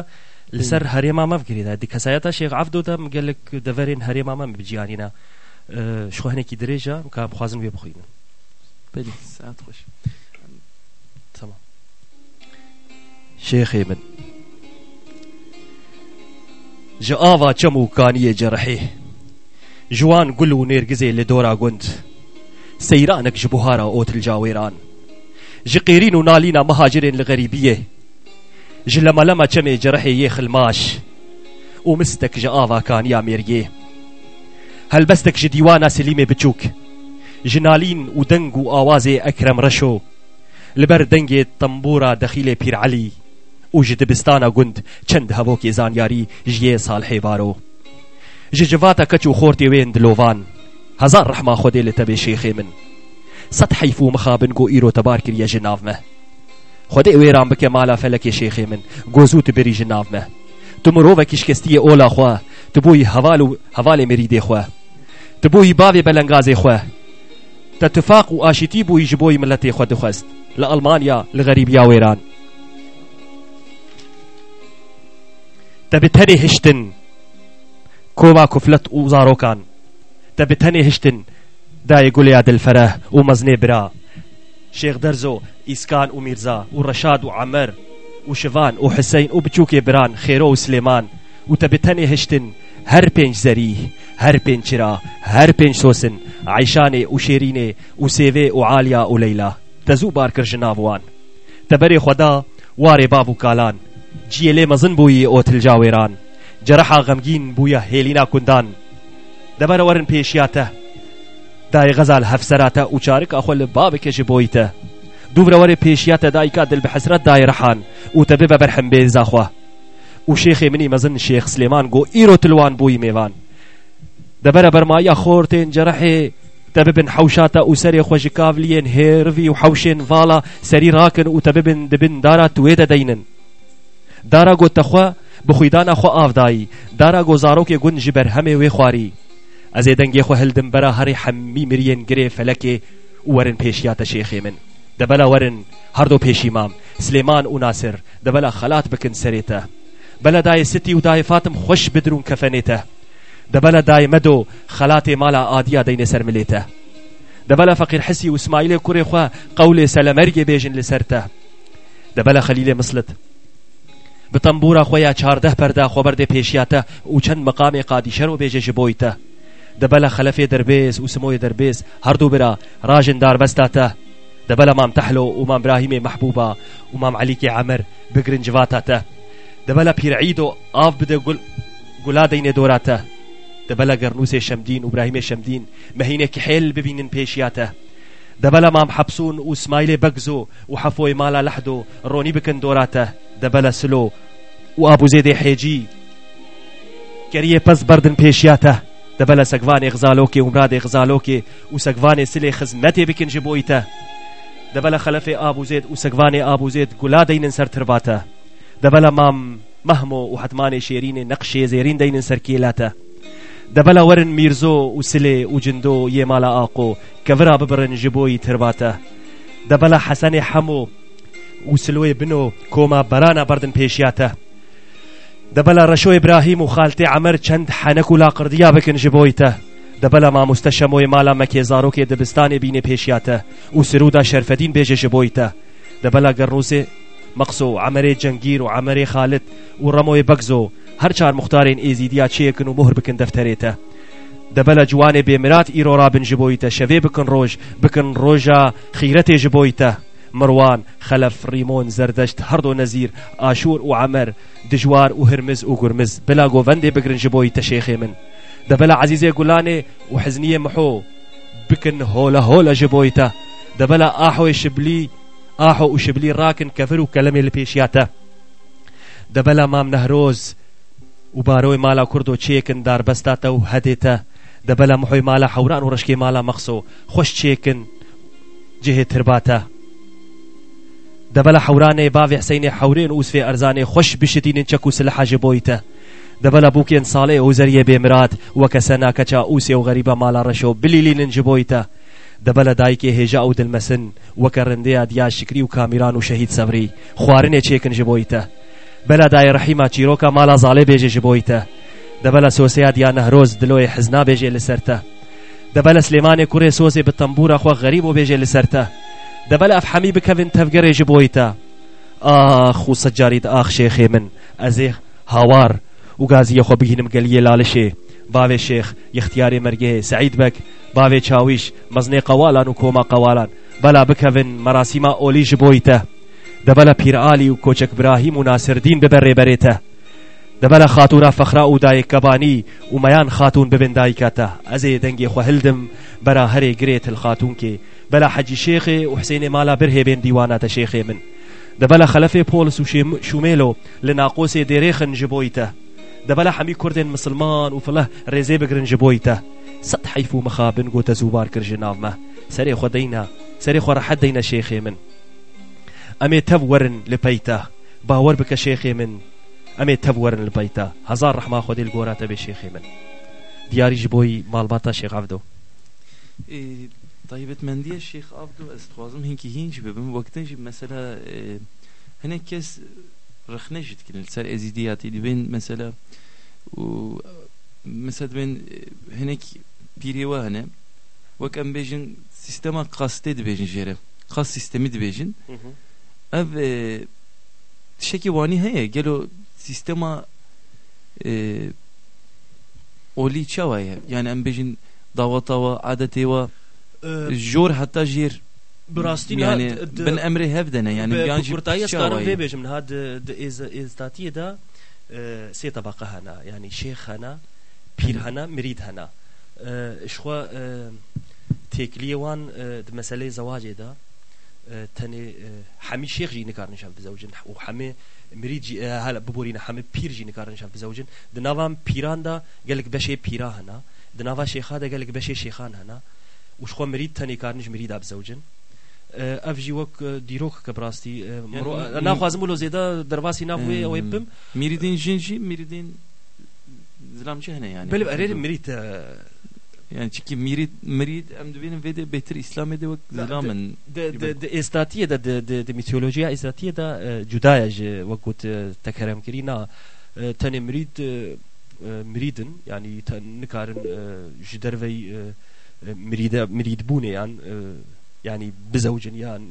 لەسەر هەرێما مەفگریدا دیکەسایەتە شێخ عەبدۆدا گەلک دەڤەرێن هەرێما مەم بجیانینە شخوانێکی درێژە کە بخوازن وێ بخوێنن بەلی ساعت خۆش تەمام شێخێ من. جاوا چمو کانی جرحی. جوان گلو نرگزه لدورا گند سیرانک جبوهارا اوتل جاویران. جقیرین نالینا مهاجرین لغریبیه. جلما لما چم جرحی یخ الماش و مستک جاوا کانی امرگی هل بستک جدیوانا سلیمه بچوک. جنالین و دنگ آواز اکرم رشو. لبر دنگ تنبورا دخیل پیر علی. ئاوازێ ئەکرەم ڕەشۆ لەبەر دەنگێت تەمبورە دەخیلێ پیرعەلی و. ji dibistana gund çend hevokê zanyarî ji yê salhê baro ji civata keç û xortê wên dilovan hezar rehma xwedê li te bê şêxê min sed heyf û mixabin got îro tebar kiriye ji nav me xwedê wêran bike mala felekê şêxê min gozû tu birî ji nav me tu mirovekî şikestiyê ola xwe tu bûyî heval û hevalê mirîdê xwe tu bûyî bavê belengazê xwe te tifaq û aşîtî bûyî ji boî milletê xwe dixwest li Almanya li غەریبیا wêran hiştin dayê gulya dilfereh û mezinê bira شێخ دەرزۆ ئیسکان و میرزا و ڕەشاد و عەمەر و شڤان و حسەین و بچووکێ بران خێرۆ و سلێمان و تە بتەنێ هشتن. هەر پێنج زەری هەر پێنج چرا هەر پێنج سۆسن عیشانێ و شێرینێ و سێوێ و عالیا و لەیلا تەزوو بارکرد ژ ناوان جیە لێ مەزن بووی ئۆتلجا وێران جەرەحا غەمگین بوویە هێلینا کوندان دەبەرە وەرن پێشیاتە دای غەزال هەفسەراتە و چارک ئەخۆ لە بابێکێژی بۆیتە دوورەوەرێ پێشیاتە دایکا دل بە حەسرەت دای ڕەحان و تەبێ بە بەرحەم بێزاخوا و شێخێ منی مەزن شێخ سلێمان گۆ ئیرۆ تلوان بووی میێوان دەبەرە بەرمایە خۆرتێن جەرەحێ تببن حوشاتا و سري خوش كافلين هيرفي و حوشين فالا. سري راكن و تببن دبن دارا تويدا دينن. دارا گو تخوا بخویدانا خو ئافدایی دارا گون ji ber hemê wê xwarî ez ê dengê xwe hildim bera herî hemî miriyên girê felekê û werin pêşiyata şêxê min debela werin herdo pêşî mam Slêman û Nasir debela xelat bikin serê te bela dayê sitî û dayê fatim xweş bidrûn kefenê te دبلا دای مدو خلاتي مالا آدیا دین سر ملیته دبلا فقیر حسی و اسماعیل کوری خوا قول سلمرگ بیجن لسرته دبلا خلیل مسلت بتنبورا خویا چارده پرده خبر پیشیاته و چند مقام قادیشر و بیجه جبویته دبلا خلف دربیس و سموی دربیس هر دو برا راجن دار بستاته دبلا مام تحلو و مام ابراهیم محبوبا و مام علیکی عمر بگرن جواتاته دبلا پیر عیدو آف بده گل گلا دین دوراته دەبەلە گەرنووسێ شەمدین و براهیمێ شەمدین مەهینێکی حێل ببینن پێشیاتە. دەبەلە مام حەبسون و سمایلێ بەگزۆ و حەفۆی مالا لەحد و ڕۆنی بکەن دۆراتە. دەبەلە سلۆ و ئابوزێدێ حێجی. گەریە پەس بەردن پێشیاتە دەبەلە سەگوانێ غزالۆکێ و مرادێ غزالۆکێ و سەگوانێ سلێ خزمەتێ بکن ji بۆیتە. دەبەلە خەلەفێ ئابوزێت و سەگوانێ ئابوزێت گولا دەینن سەر ترباتە. دەبەلە مام مەهمۆ و حتمانێ شێرینێ نەقشێ زێرین دەینن سەر کێلاتە. دەبەلا وەرن میرزۆ و سلێ و جندۆ یێ مالا ئاقۆ کە ورا ببڕن ji بۆی ترباتە. دەبەلا حەسەنێ هەموو و سلوێ بنۆ کۆما بەرانە بەردن پێشیاتە. دەبەلا ڕەشۆی براهیم و خالتێ عەمەر چەند حەنەک و لاقردیا بکن بۆیتە دەبەلا مامۆستە شەمۆی مالا مەکێ زارۆکێ دەبستانێ بینێ پێشیاتە و سرودا شەرفەدین بێژە ji بۆیتە دەبەلا گەڕنووسێ مەقسۆ عەمەرێ جەنگیر و عەمەرێ خالت و ڕەمۆی بەگزۆ هەر چار مختارین ئێزیدیا چێکن و مهر بکن دەفتەرێتە. دەبەلە جوانێ بێمرات ئیرۆرا بن بۆیتە شەوێ بکن ڕۆژ بکن خیرەتێ ji بۆیتە مروان خەلەف ڕیمۆن زەردەشت هەردۆ نەزیر ئاشور و عەمەر دژوار و هرمز و گورمز بلا بگرن ji بۆیتە شێخێ من. دەبەلە عەزیزێ گولانێ و حزنیە محۆ بکن هۆلە هۆلە ji بۆیتە دەبەلە ئاحۆی شبلی ئاحۆ و شبلی ڕاکن کەفر و کەلەمێ لە پێشیاتە. دەبەلە مام نەهرۆز و بارۆی مالا کورد و چێکن داربەستاتە و هەدێتە. دەبەلە محۆی مالا حەوران و ڕشکی مالا مەخسۆ خۆش چێکن جهێ ترباتە. دەبەلە حەورانێ باوی حسەینێ حەورێن و وسفێ ئەرزانێ خۆش بشتینن چەک و سلحاژە بۆیتە دەبەلە بووکێن ساڵێ و زەریە بێمرات وەکە سەناکەچا ئوسێ و غەریبە مالا ڕەشۆ بلیلینن ji بۆیتە دەبەلە دایکێ هێژا و دلمەسن وەکە ڕندەیە دیا شکری و کامیران و شەهید سەبری خواردنێ چێکن ji بۆیتە بەلا دای ڕحیما چیرۆکە مالا زاڵێ بێژێژ بۆیتە دەبەلە سۆسەیە دیان نەهرۆز دلۆی حزنا بێژێ لەسەرتە دەبەلە سلێمانێ کوڕێ سۆزێ بە تەمبورە خۆ غەریب و بێژێ دەبەلە ئەفحەمی بکەون تەفگەڕێژی بۆیتە. ئاخ و سەجاریت ئاخ شێخێ من. ئەزێ هاوار. و گازیە خۆ بگینم گەلیە لالشێ باوێ شێخ یختیارێ مەرگێ سعید بەک باوێ چاویش مەزنێ قەوالان و کۆما قەوالان. بەلا بکەون مەراسیما ئۆلیژ بۆیتە. دەبەلە پیرعالی و کۆچەک براهیم و ناسردین ببەڕێبەرێتە دەبەرە خاتونە فەخرا و دایکەبانی و مەیان خاتون ببن دایکاتە. ئەزێ دەنگی خۆ هەلدم بەرا هەرێ گرێت خاتون کێ بەلا حەجی شێخێ و حسێنێ مالا برهێبێن دیواناتە شێخێ من دەبەلە خەلەفێ پۆلس و شومێلۆ لە ناقۆسێ دێرێخن ji بۆیتە دەبەلە هەمی کوردێن مسلمان و فڵە ڕێزێ بگرن ji بۆیتە سەد حیف و مخابن گۆتە زووبار کرژ ناومە سەرێ خۆ دەینە سەرێ خۆ ڕەحەت دەینە من. ئەمێ تەب وەرن لە پەیتە باوەڕ بکە شێخێ من. ئەمێ تەب وەرن لە پەیتە هزار ڕحما خۆدیل گۆراتە بێ شێخێ من. دیاریش بۆی ماڵباتە شێخ عەبدۆ تایبەتمەندیە شێخ عەبدۆ ئەس دخوازم هینکی هینج ببم وەکتەنجی مەسەلا هەنێک کەس رخنەژت کردن لەسەر ئێزیدیاتی دەبێن مەسەلا و مثلا دەبێن هەنێک پیرێوە هەنە وەک ئەم بێژن سیستەما قاستێ دەبێژن ژێرە خاص سیستەمی دەبێژن ئەv tişekî wanî heye gelo sîstema olî çawa ye yani em bêjin Ehm, جور حتی جیر بن امره هف يعني یعنی بیان جی کورتایی اسکارم وی بیجم نها از ازداتیه دا سه طبقه هنا یعنی شیخ هنا پیر هنا مرید هنا. شخوا تکلیه وان د زواج دا. تنه حمی شيخ جی نکار نشان بزوجن و حمی مرید هلا ببورین حمی پیر جی نکار نشان بزوجن. د نوام پیران دا گلک بشه پیرا هنا. د نوا دا گلک بشه شیخان هنا. وشخوا مريد تني كارنج مريد بزوجن اف جي وك ديروك كبراستي انا خوازم له زيدا درباسي نافوي او يبم ميريدين جينجي ميريدين زلام هنا يعني بل اريد مريد يعني چکی مرید مرید ام دوبینم ویده بهتر اسلام ده وقت زلامن ده ده ده استاتیه ده ده ده ده میتولوژیا استاتیه ده جدایا ج وقت تکرم کرینا تن مرید مريدن يعني نكارن جدروي مريد مريد مریدبوونیان ینی بزەوجنیان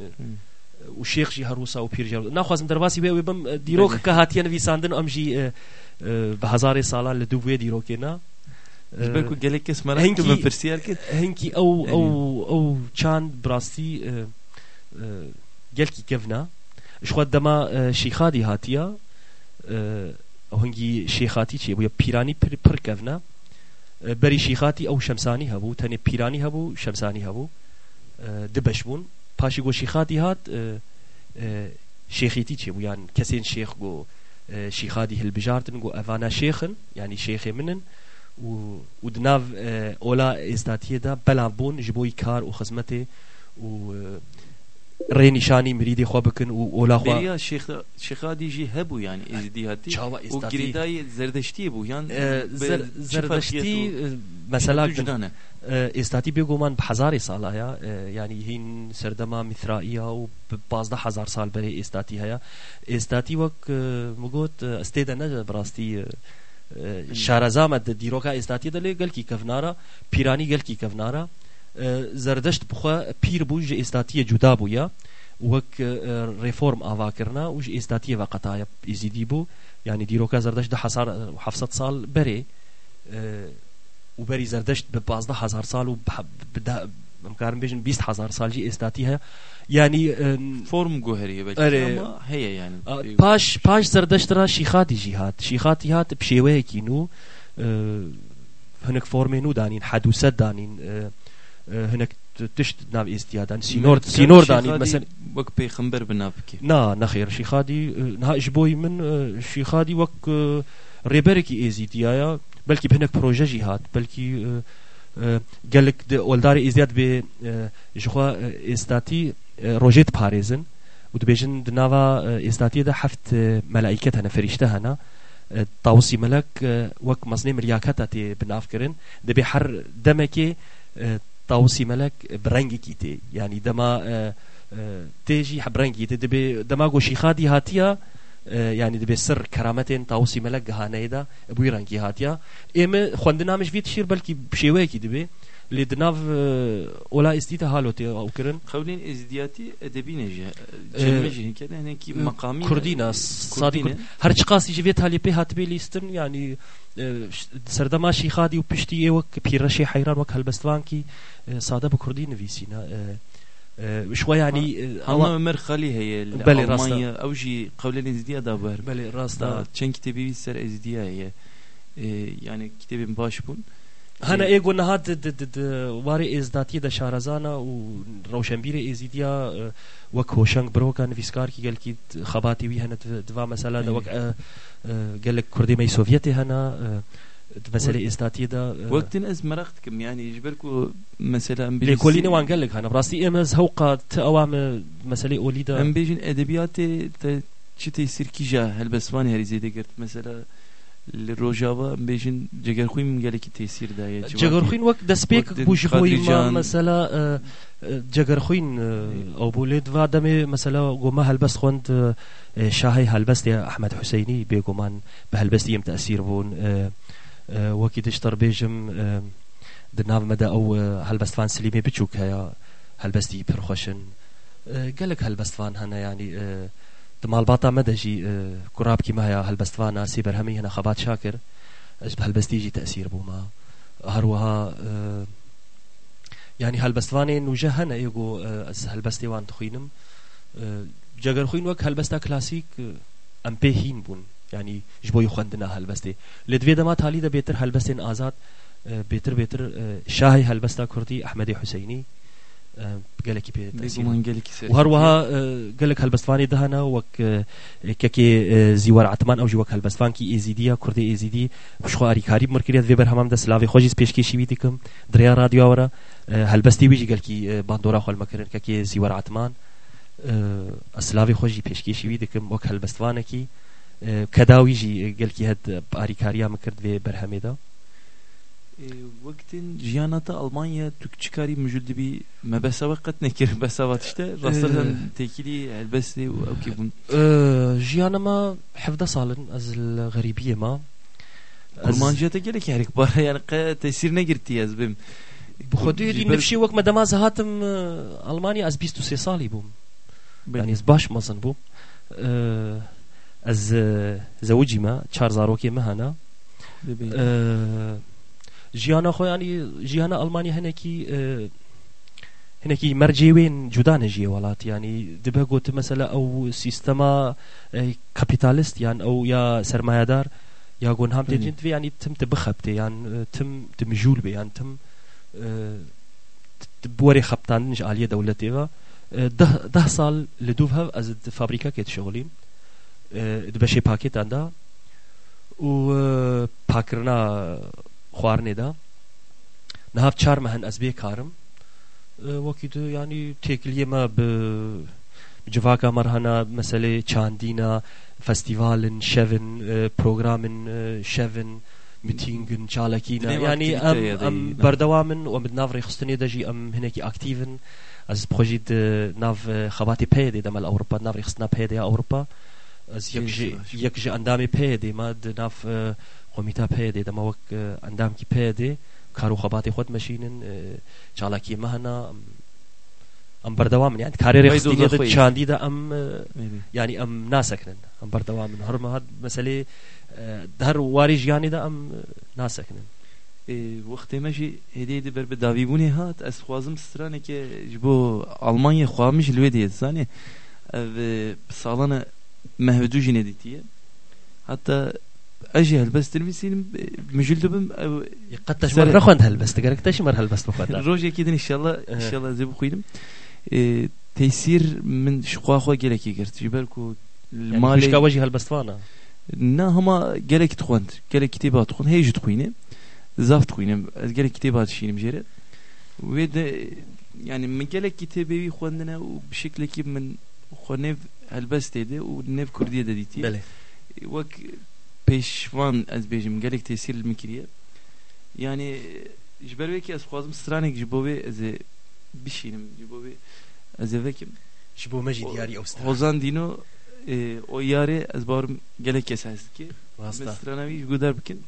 و شێخشی هەروسا و پیرژێ ناخوازم دەرواسی بێ بم دیرۆک کە هاتیە نویساندن ئەمژی بە هزارێ ساڵان لە دووێ دیرۆکێنا بەکو گەلێک کەس مەرەنگ بە پرسیار کرد. هەنکی ئەو ئەو ئەو چاند براستی گەلکی کەڤنا شخوات دەما شیخادی هاتیە. هەنگی شێخاتی چێ بووە پیرانی پڕ کەڤنا بری شیخاتی او شمسانی هبو تنی پیرانی هبو شمسانی هبو دبش بون پاشی گو شیخاتی هات شێخیتی چێبوو کسین شیخ گو شیخاتی شیخادی بجارتن گو افانا شیخن یعنی شیخ منن و دناو اولا ئێستاتیەدا دا بوون بون جبوی کار و خزمت و رێنیشانی مریدی خوا بکن و ئۆلاخوا شێخادی ژی هەبوو یان ئێزدی هاتی گریدای زەردەشتی بوو یان زەردەشتی مەسەلا جدانە ئێستاتی بێگومان بە حزاری ساڵایە ینی هین سەردەما میثرائیە و پازدە هزار سال بەرێ ئێستاتی هەیە. ئێستاتی وەک مگوت ئەستێدە نەدە بڕاستی شارەزامە دیرۆکە ئێستاتی دەلێ گەلکی کەفنارە پیرانی گەلکی کەفنارە زەردەشت بخوا پیر بوو ژە ئێستاتیە جودا بووە وەک ڕێفۆرم ئاواکردنا و ئێستاتیە بە قەتایە ئیزیدی بوو. ینی دیرۆکە زەردەشت ده حەفسەد ساڵ بەرێ. و بەری زەردەشت بە پازدە هزار ساڵ و ئەمکارم بێژن 20 هزار ساڵجی ئێستاتی هەیە. ینی فۆرم گوهریە هەیە یان پاش پاش زەردەشترا شیخاتیژی هات شیخاتی هات پشێوەیەکی و هەنێک فۆرمێن و دانین حەدوسەت دانین. هناك تشت ناف استيا دان سينور سينور داني مثلا. وك بيخمبر بنابكي نا نخير شيخادي نهاج بوي من آه، شيخادي وك آه، ريبركي ايزي ديايا بلكي بهناك بروجي جيهات بلكي قالك أه أه ولداري ازياد بي آه، جوا استاتي روجيت باريزن ودبيجن دنافا استاتي دا حفت ملائكتها فريشتا هنا طاوسي ملك وك مصنع مرياكاتا تي بنافكرن دبي حر دمكي melek bi rengekî tê yanî dema tê jî hebrengî tê dibê dema goşîxadî hatiya yani دبي سر كرامتين تاوسي ملك أبوي رانكي هاتيا ايما خوندنا مش فيت شير بلكي بشيويكي دبي اللي دناف ولا استيتا هالوتي آو كرن خولين ازدياتي ادبي نجي جلمجي كده هناكي مقامي كردينا صادق هر قاسي جفيت هالي بي هات بي ليستن يعني سردما شيخادي وبشتي وك بيرشي حيران وك هلبستوانكي ساده بكردي نفيسينا آه، شوي يعني اما عمر خالي هي. المانيا أو جي قبل الازديا دابر بله راستا. دا چند کتابی سر ازدیا هي يعني كتاب باش بون. هنا إيه قلنا هاد د- د- د- واري ازداتي دا شارزانا و روشنبيري ازيديا وك هوشنگ بروكا نفيسكار كي قال كي خباتي وي هنا دف- دفا مثلا وك قال لك كردي مي سوفيتي هنا آه، مسألة ازداتي دا آه، وقت إز مرقتكم يعني يجبركو مثلا كوليني وان قال لك هنا. براسي امز هوقا تأوام مسألة اوليدا أم بيجن أدبيات تا چی تيسير كيجا. هلبسواني هري زيدة قرت مثلا الروجاوا أم بيجن جگر خوي من قال لك تيسير دايا جگرخوین وقت دسپیک وقت بوش ما جان. مثلا جگرخوین آه، أو بولید و دم مثلا گوما هلبست خوند آه، شاهي هلبست يا أحمد حسيني بيقومان بهلبست يم تأثير بون آه، هلبست هيا هلبستي برخوشن آه، قالك هلبست فان هنا يعني آه، دمال باطا مدى جي آه، كراب كيما هيا هلبست فانا سيبر همي هنا خبات شاكر اش بهلبستي يجي تاثير بوما هروها آه، يعني هلبستواني نوجه هنا ايغو آه، از هلبستي وان تخوينم آه، جگر خوين وك هلبستا یعنی ji bo xwe dina helbestê li divê dema talî de bêtir helbestên azad bêtir bêtir şahê helbesta kurdî Ehmedê Hüseyinî gelekî pê her wiha gelek helbestvanê dihana wek kekê zîwar etman ew jî wek helbestvan kî êzîdiya kurdê êzîdî pişxwe alîkarî bi mirkiriya divê berhemam de silavê xwe jî pêşkêşî wî dikim direya radyoya were helbestê wî jî gelekî bandora xwe mekirin kekê zîwar etman silavê xwe jî pêşkêşî wî dikim wek helbestvanekî خو المكرن ككي زيوار عتمان آه، اسلاوي خوجي بيشكي شي بيتكم وك هلبستفانكي آه، كداوي جي قال كي هاد اري كاريا مكرد في برهمي دا وقت جياناتا ألمانيا تكتشكاري موجود بي ما بس وقت نكر بس وقتشتا راسلا تيكيلي البسي او كيفون آه، جيانا ما حفظة صالن از الغريبية ما از- ألمانجا تقول لك يعني كبار يعني قا- تيسير نقرتي از بم بخدي جبل- نفشي وقت ما دما هاتم آه، المانيا از 23 سالي بوم يعني از باش مزن بوم آه، از زوجي ما چار زاروكي آه، جيانا خو يعني جيانا المانيا هناكي هناكي مرجي وين جدا نجي ولات يعني دبا قلت مثلا او سيستما كابيتاليست يعني او يا سرمایه‌دار یا گون هم. تجنت في يعني تم تبخبتي يعني تم تمجول بي يعني تم بوري خبطان نش عالية دولتي ده ده سال لدوفها از فابريكا كيت شغلين دبشي باكيت عندها و باكرنا خوارني دا نهاف چار مهن از بي كارم آه، وكيد يعني تيكلية ما ب بجواكا مرهنا مسألة چاندينا فستيفالن شفن بروغرامن آه، شفن ميتينغن يعني activité ام ام بردوامن ومد نافري خستني دجي ام هناكي اكتيفن از بروجي ناف خباتي بيدي دمال اوروبا نافري خستنا بيدي اوروبا از یکجه اندامی پیدی ما دناف قومیتا پیدی دما وک اندام کی پیدی کارو خبات خود مشینن چالاکی مهنا ام بردوام يعني كارير خستيني ضد چاندی ده ام یعنی ام ناسكنن ام بردوام هر مهد مسئله در هر وارج يعني ام ناسكنن وقتی ما جی هدیه بر به داویبونی هات از خوازم سترانه که جبو آلمانیا خوامش لوی دید زانی سالانه مهودو جینه دیتیه حتی اجي هلبس تلفزيون مجلد بم او قد تشمر سر- رخوند هلبست قالك تشمر هلبست بخوند روج اكيد ان شاء الله ان شاء الله زي بخويلم إيه، تيسير من شقوا خو قالك يقرت جبالكو يعني مش المالي وجه هلبست فانا نا هما قالك تخوند قالك كتابات تخون هيج تخوينه زاف تخوينه قالك كتابات شينم جيره ويد يعني من قالك كتابي خوندنا وبشكل كيف من خونيف هلبست دي ونيف كرديه ديتي بله وك بيشوان از بيجم قالك تيسير المكريه يعني جبر ويكي از خوازم سترانك جبوبي از بشينم جبوبي از وكم شبو مجي دياري او سترا خوزان دينو اه، او ياري از بارم قالك اساس كي واسطة سترانوي جودار بكن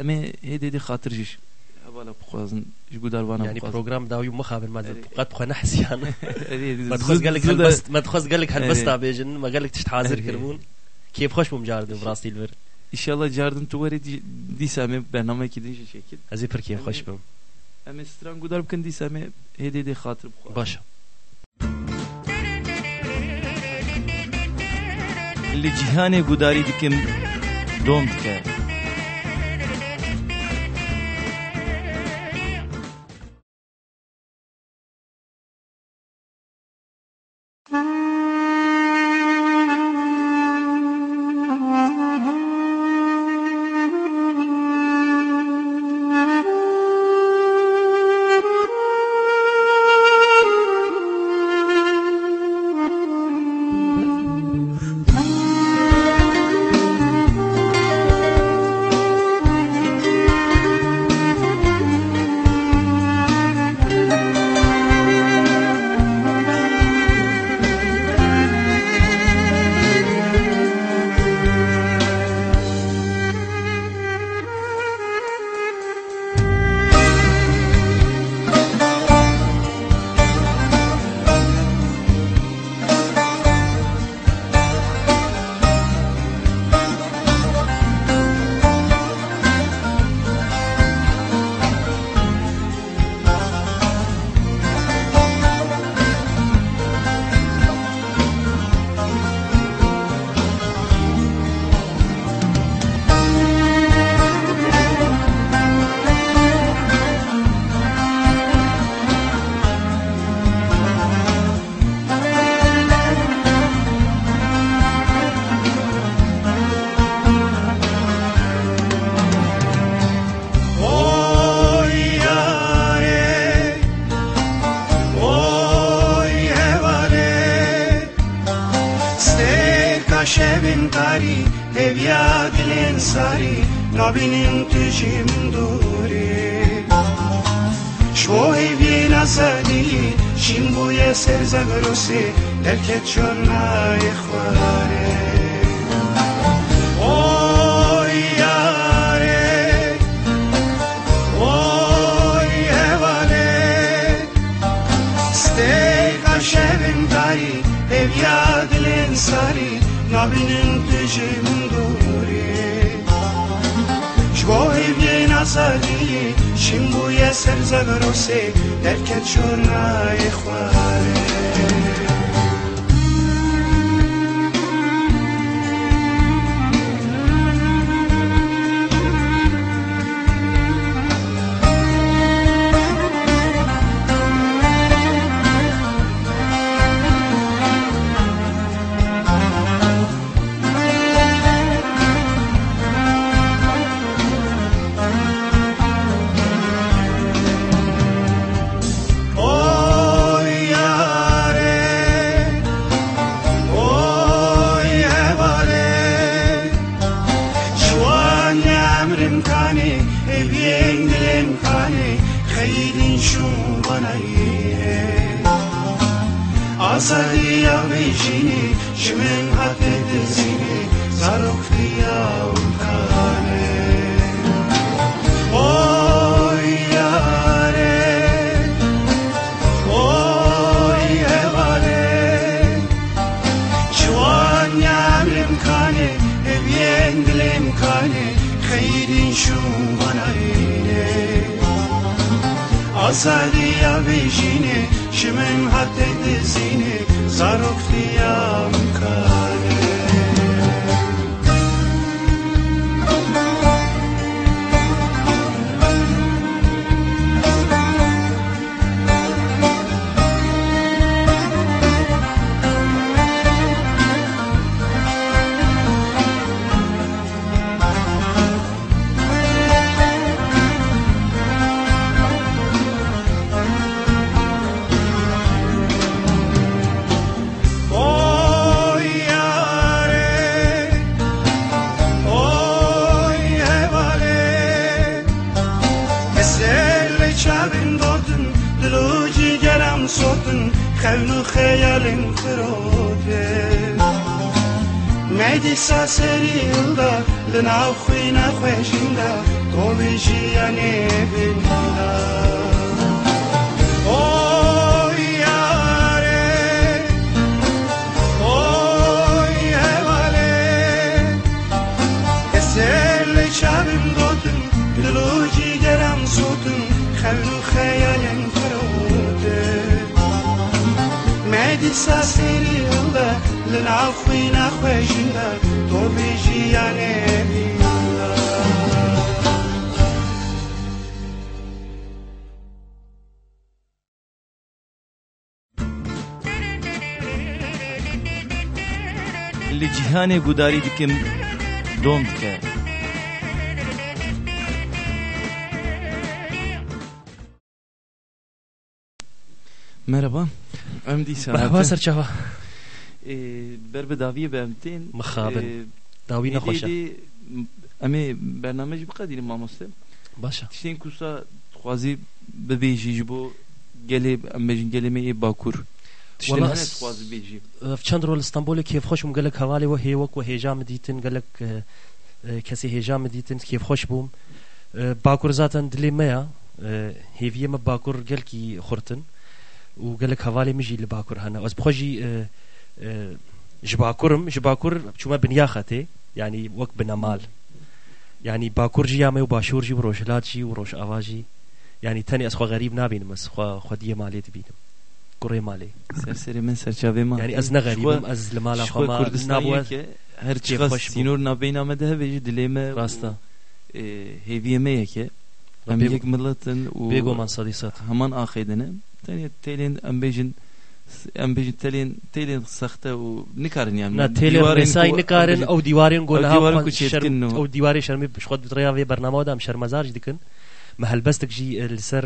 اما هيدي دي خاطر جيش والا بخوازن شكون وأنا يعني بروجرام داو يوم مخابر ما قد بخوا نحس يعني ما تخوز قال لك هلبست ما تخوز قال لك هلبست بيجن ما قال لك تشتحازر كرمون كيف خوش جاردن براسي البر ان شاء الله جاردن توري دي, دي سامي برنامج كي ديش شكل ازي بركي خوش بم ام ستران قدر بكن دي سامي هدي دي خاطر بخوا باشا اللي جهاني قداري دكم دوم كه شب قری هویا دل ساری نبینیم تجیم دوری شو هوی نزدی شیم بوی سر زگروسی درکت چون نای خواره Stay, I'm shaving daddy, baby, I'm sari نبیننتش من دوری. شگاهی بیه نزدی شیم بوی سر زگروسی درکت شور نای خواره أسعدي بجيني شمن حتى تزيني صاروخ في عمكار دیسا سری الدا لناو خوی نخوشیندا تولی جیانی بیندا Çarım dodum, dilu cigerem sudum, xevnu xeyalim kırıldı. Medisa seri yılda, لناو خوينا خويجنا تو بيجياني li cîhanê gudarî dikim dom dike Merhaba. Em dîsan. مرحبا سەرچاوە ber bi daviyê be em tên. مخابن داوی نەخۆشە Em ê bername jî biqedînin mamoste. باشە Tiştên ku sa dixwazî bibêjî ji bo gelê em bêjin gelê me ê bakur. Tiştên Wala hene s- dixwazî bêjî. چەند ڕۆ ئستانبولە کێفخۆشم گەلک هەواڵی وە هێوەک و هێژامە دیتن گەلک کەسی هێژامە دیتن کێفخۆش بووم باکوور زاتەن دلێ مەیە هێویەمە باکوور گەلکی خورتن و گەلک هەواڵی مژی لە باکوور هەنە ئەس بخۆژی ji باکوورم ji باکوور چوومە بنیا خەتێ ینی وەک بنەمال. ینی باکوور جی یامە و باشوورجی و ڕۆژلاتی و ڕۆژ ئاواژی ینی تەنی ئەسخوا غەریب نابینم ئەس خودیە مالێت بینم. کوڕێ مالێ Serserê min serçavê me. ینی ئەس نەغەریبم ئەس لە مالا Şixwe خۆما Kurdistaniyê نابووە. ke her Cem çiqa hoş bu. sînor navbeyna ئەم بژین تەلێن تێلێن سەختە و نکارنیان تێلێسای نکارن ئەو دیوارێن گۆلەوارن ئەو دیواری شەرمی پشخۆت بڕیاێ بەرنامەدام شەرمەزارش دکن. مەهلبەستێکژی لەسەر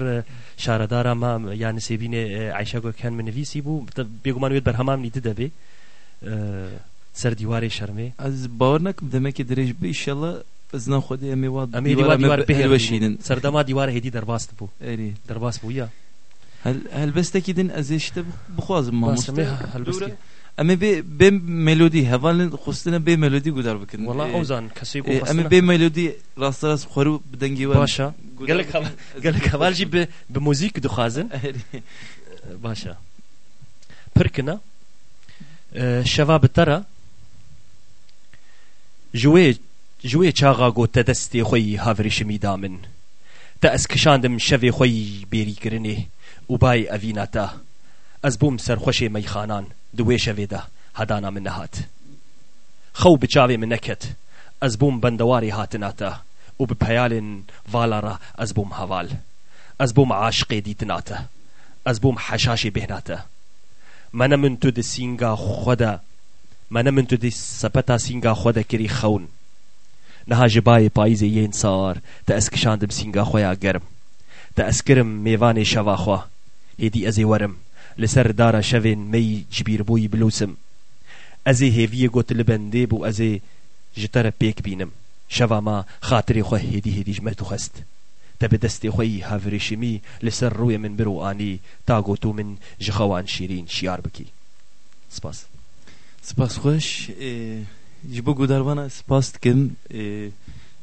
شارەدارا ما یان نسێبینێ عیشەگۆکیان منەویسی بوو. بێگومان وێت بەرهەمامنی دی دەبێ سەر دیوارێ شەرمێ. ئەز باوە نەکم دەمەکی درێژ بیشەڵە بزنە خۆدی ئەمێ وا ئەمێ دیوار بهێوەشینن سەردەما دیوارە هێدی دەرباست بوو. دەرباست بووە هل هل بس تكيدن ازيشت بخوازم ما مستمع هل بس امي بي بي ميلودي هفال خستنا بي ميلودي قدر بكن والله اوزان كسي بو امي بي ميلودي راس راس خرو بدنجي و باشا قالك قالك هفال جي بموزيك دو خازن باشا بركنا شباب ترى جوي جوي چاغا گو تدستي خوي هاوري شمي تاسكشاندم شوي خوي بيري كرني و بای ئەڤیناتە ئەس بووم سەرخۆشێ مەیخانان دوێ شەوێدا هەدانا من نەهات خەو بچاوێ من نەکەت ئەس بووم بەندەواری هاتناتە و بپەیالێن ڤالارە ئەس بووم هەواڵ ئەس بووم عاشقێ دیتناتە ئەس بووم حەشاشی بهێناتە منە من تو د سینگا خۆدە منە من تو دی سەپەتا سینگا خۆدە کری خەون نەها ji bayê payîzê yên sar te ez kişandim sînga xwe ya germ te ez mêvanê ser dara şevên mey ji bîrbûyî bilûsim ez ê hêviyê got li bendê bû ez ê ji te re pêk bînim şeva ma xatirê xwe hêdî hêdî ji me dixwest te bi destê xwe yî hevrêşimî li ser rûyê min bir û anî ta gotû min ji xewan şîrîn şiyar bikî spas Spas xweş ji bo gudarvana spas dikim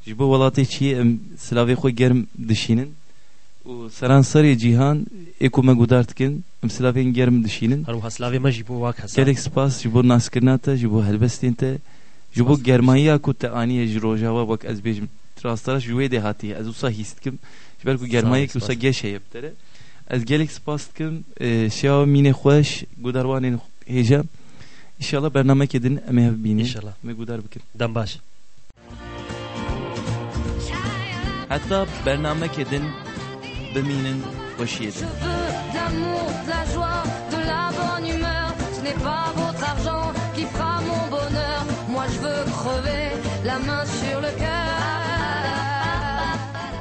ji bo welatê çiyê em silavê xwe germ dişînin û seranserê cîhan ê ku me gudar dikin em silavên germ dişînin هەروها سلاوێ مەژی بۆ واک هەسا gelek spas ji bo naskirina te ji bo helbestên te ji bo germayiya ku te aniye ji rojawa wek ez bêjim rastara ji wê de hatiye ez wisa hîs dikim ji ber ku germayek Spas. wisa geş heye tere ez gelek spas dikim şewa mînê xweş gudarwanên hêja İnşallah bernameke din em ê hev bînin İnşallah. me gudar bikin دەم باش heta bernameke din Je veux de l'amour, de la joie, de la bonne humeur. Ce n'est pas votre argent qui fera mon bonheur. Moi je veux crever la main sur le cœur.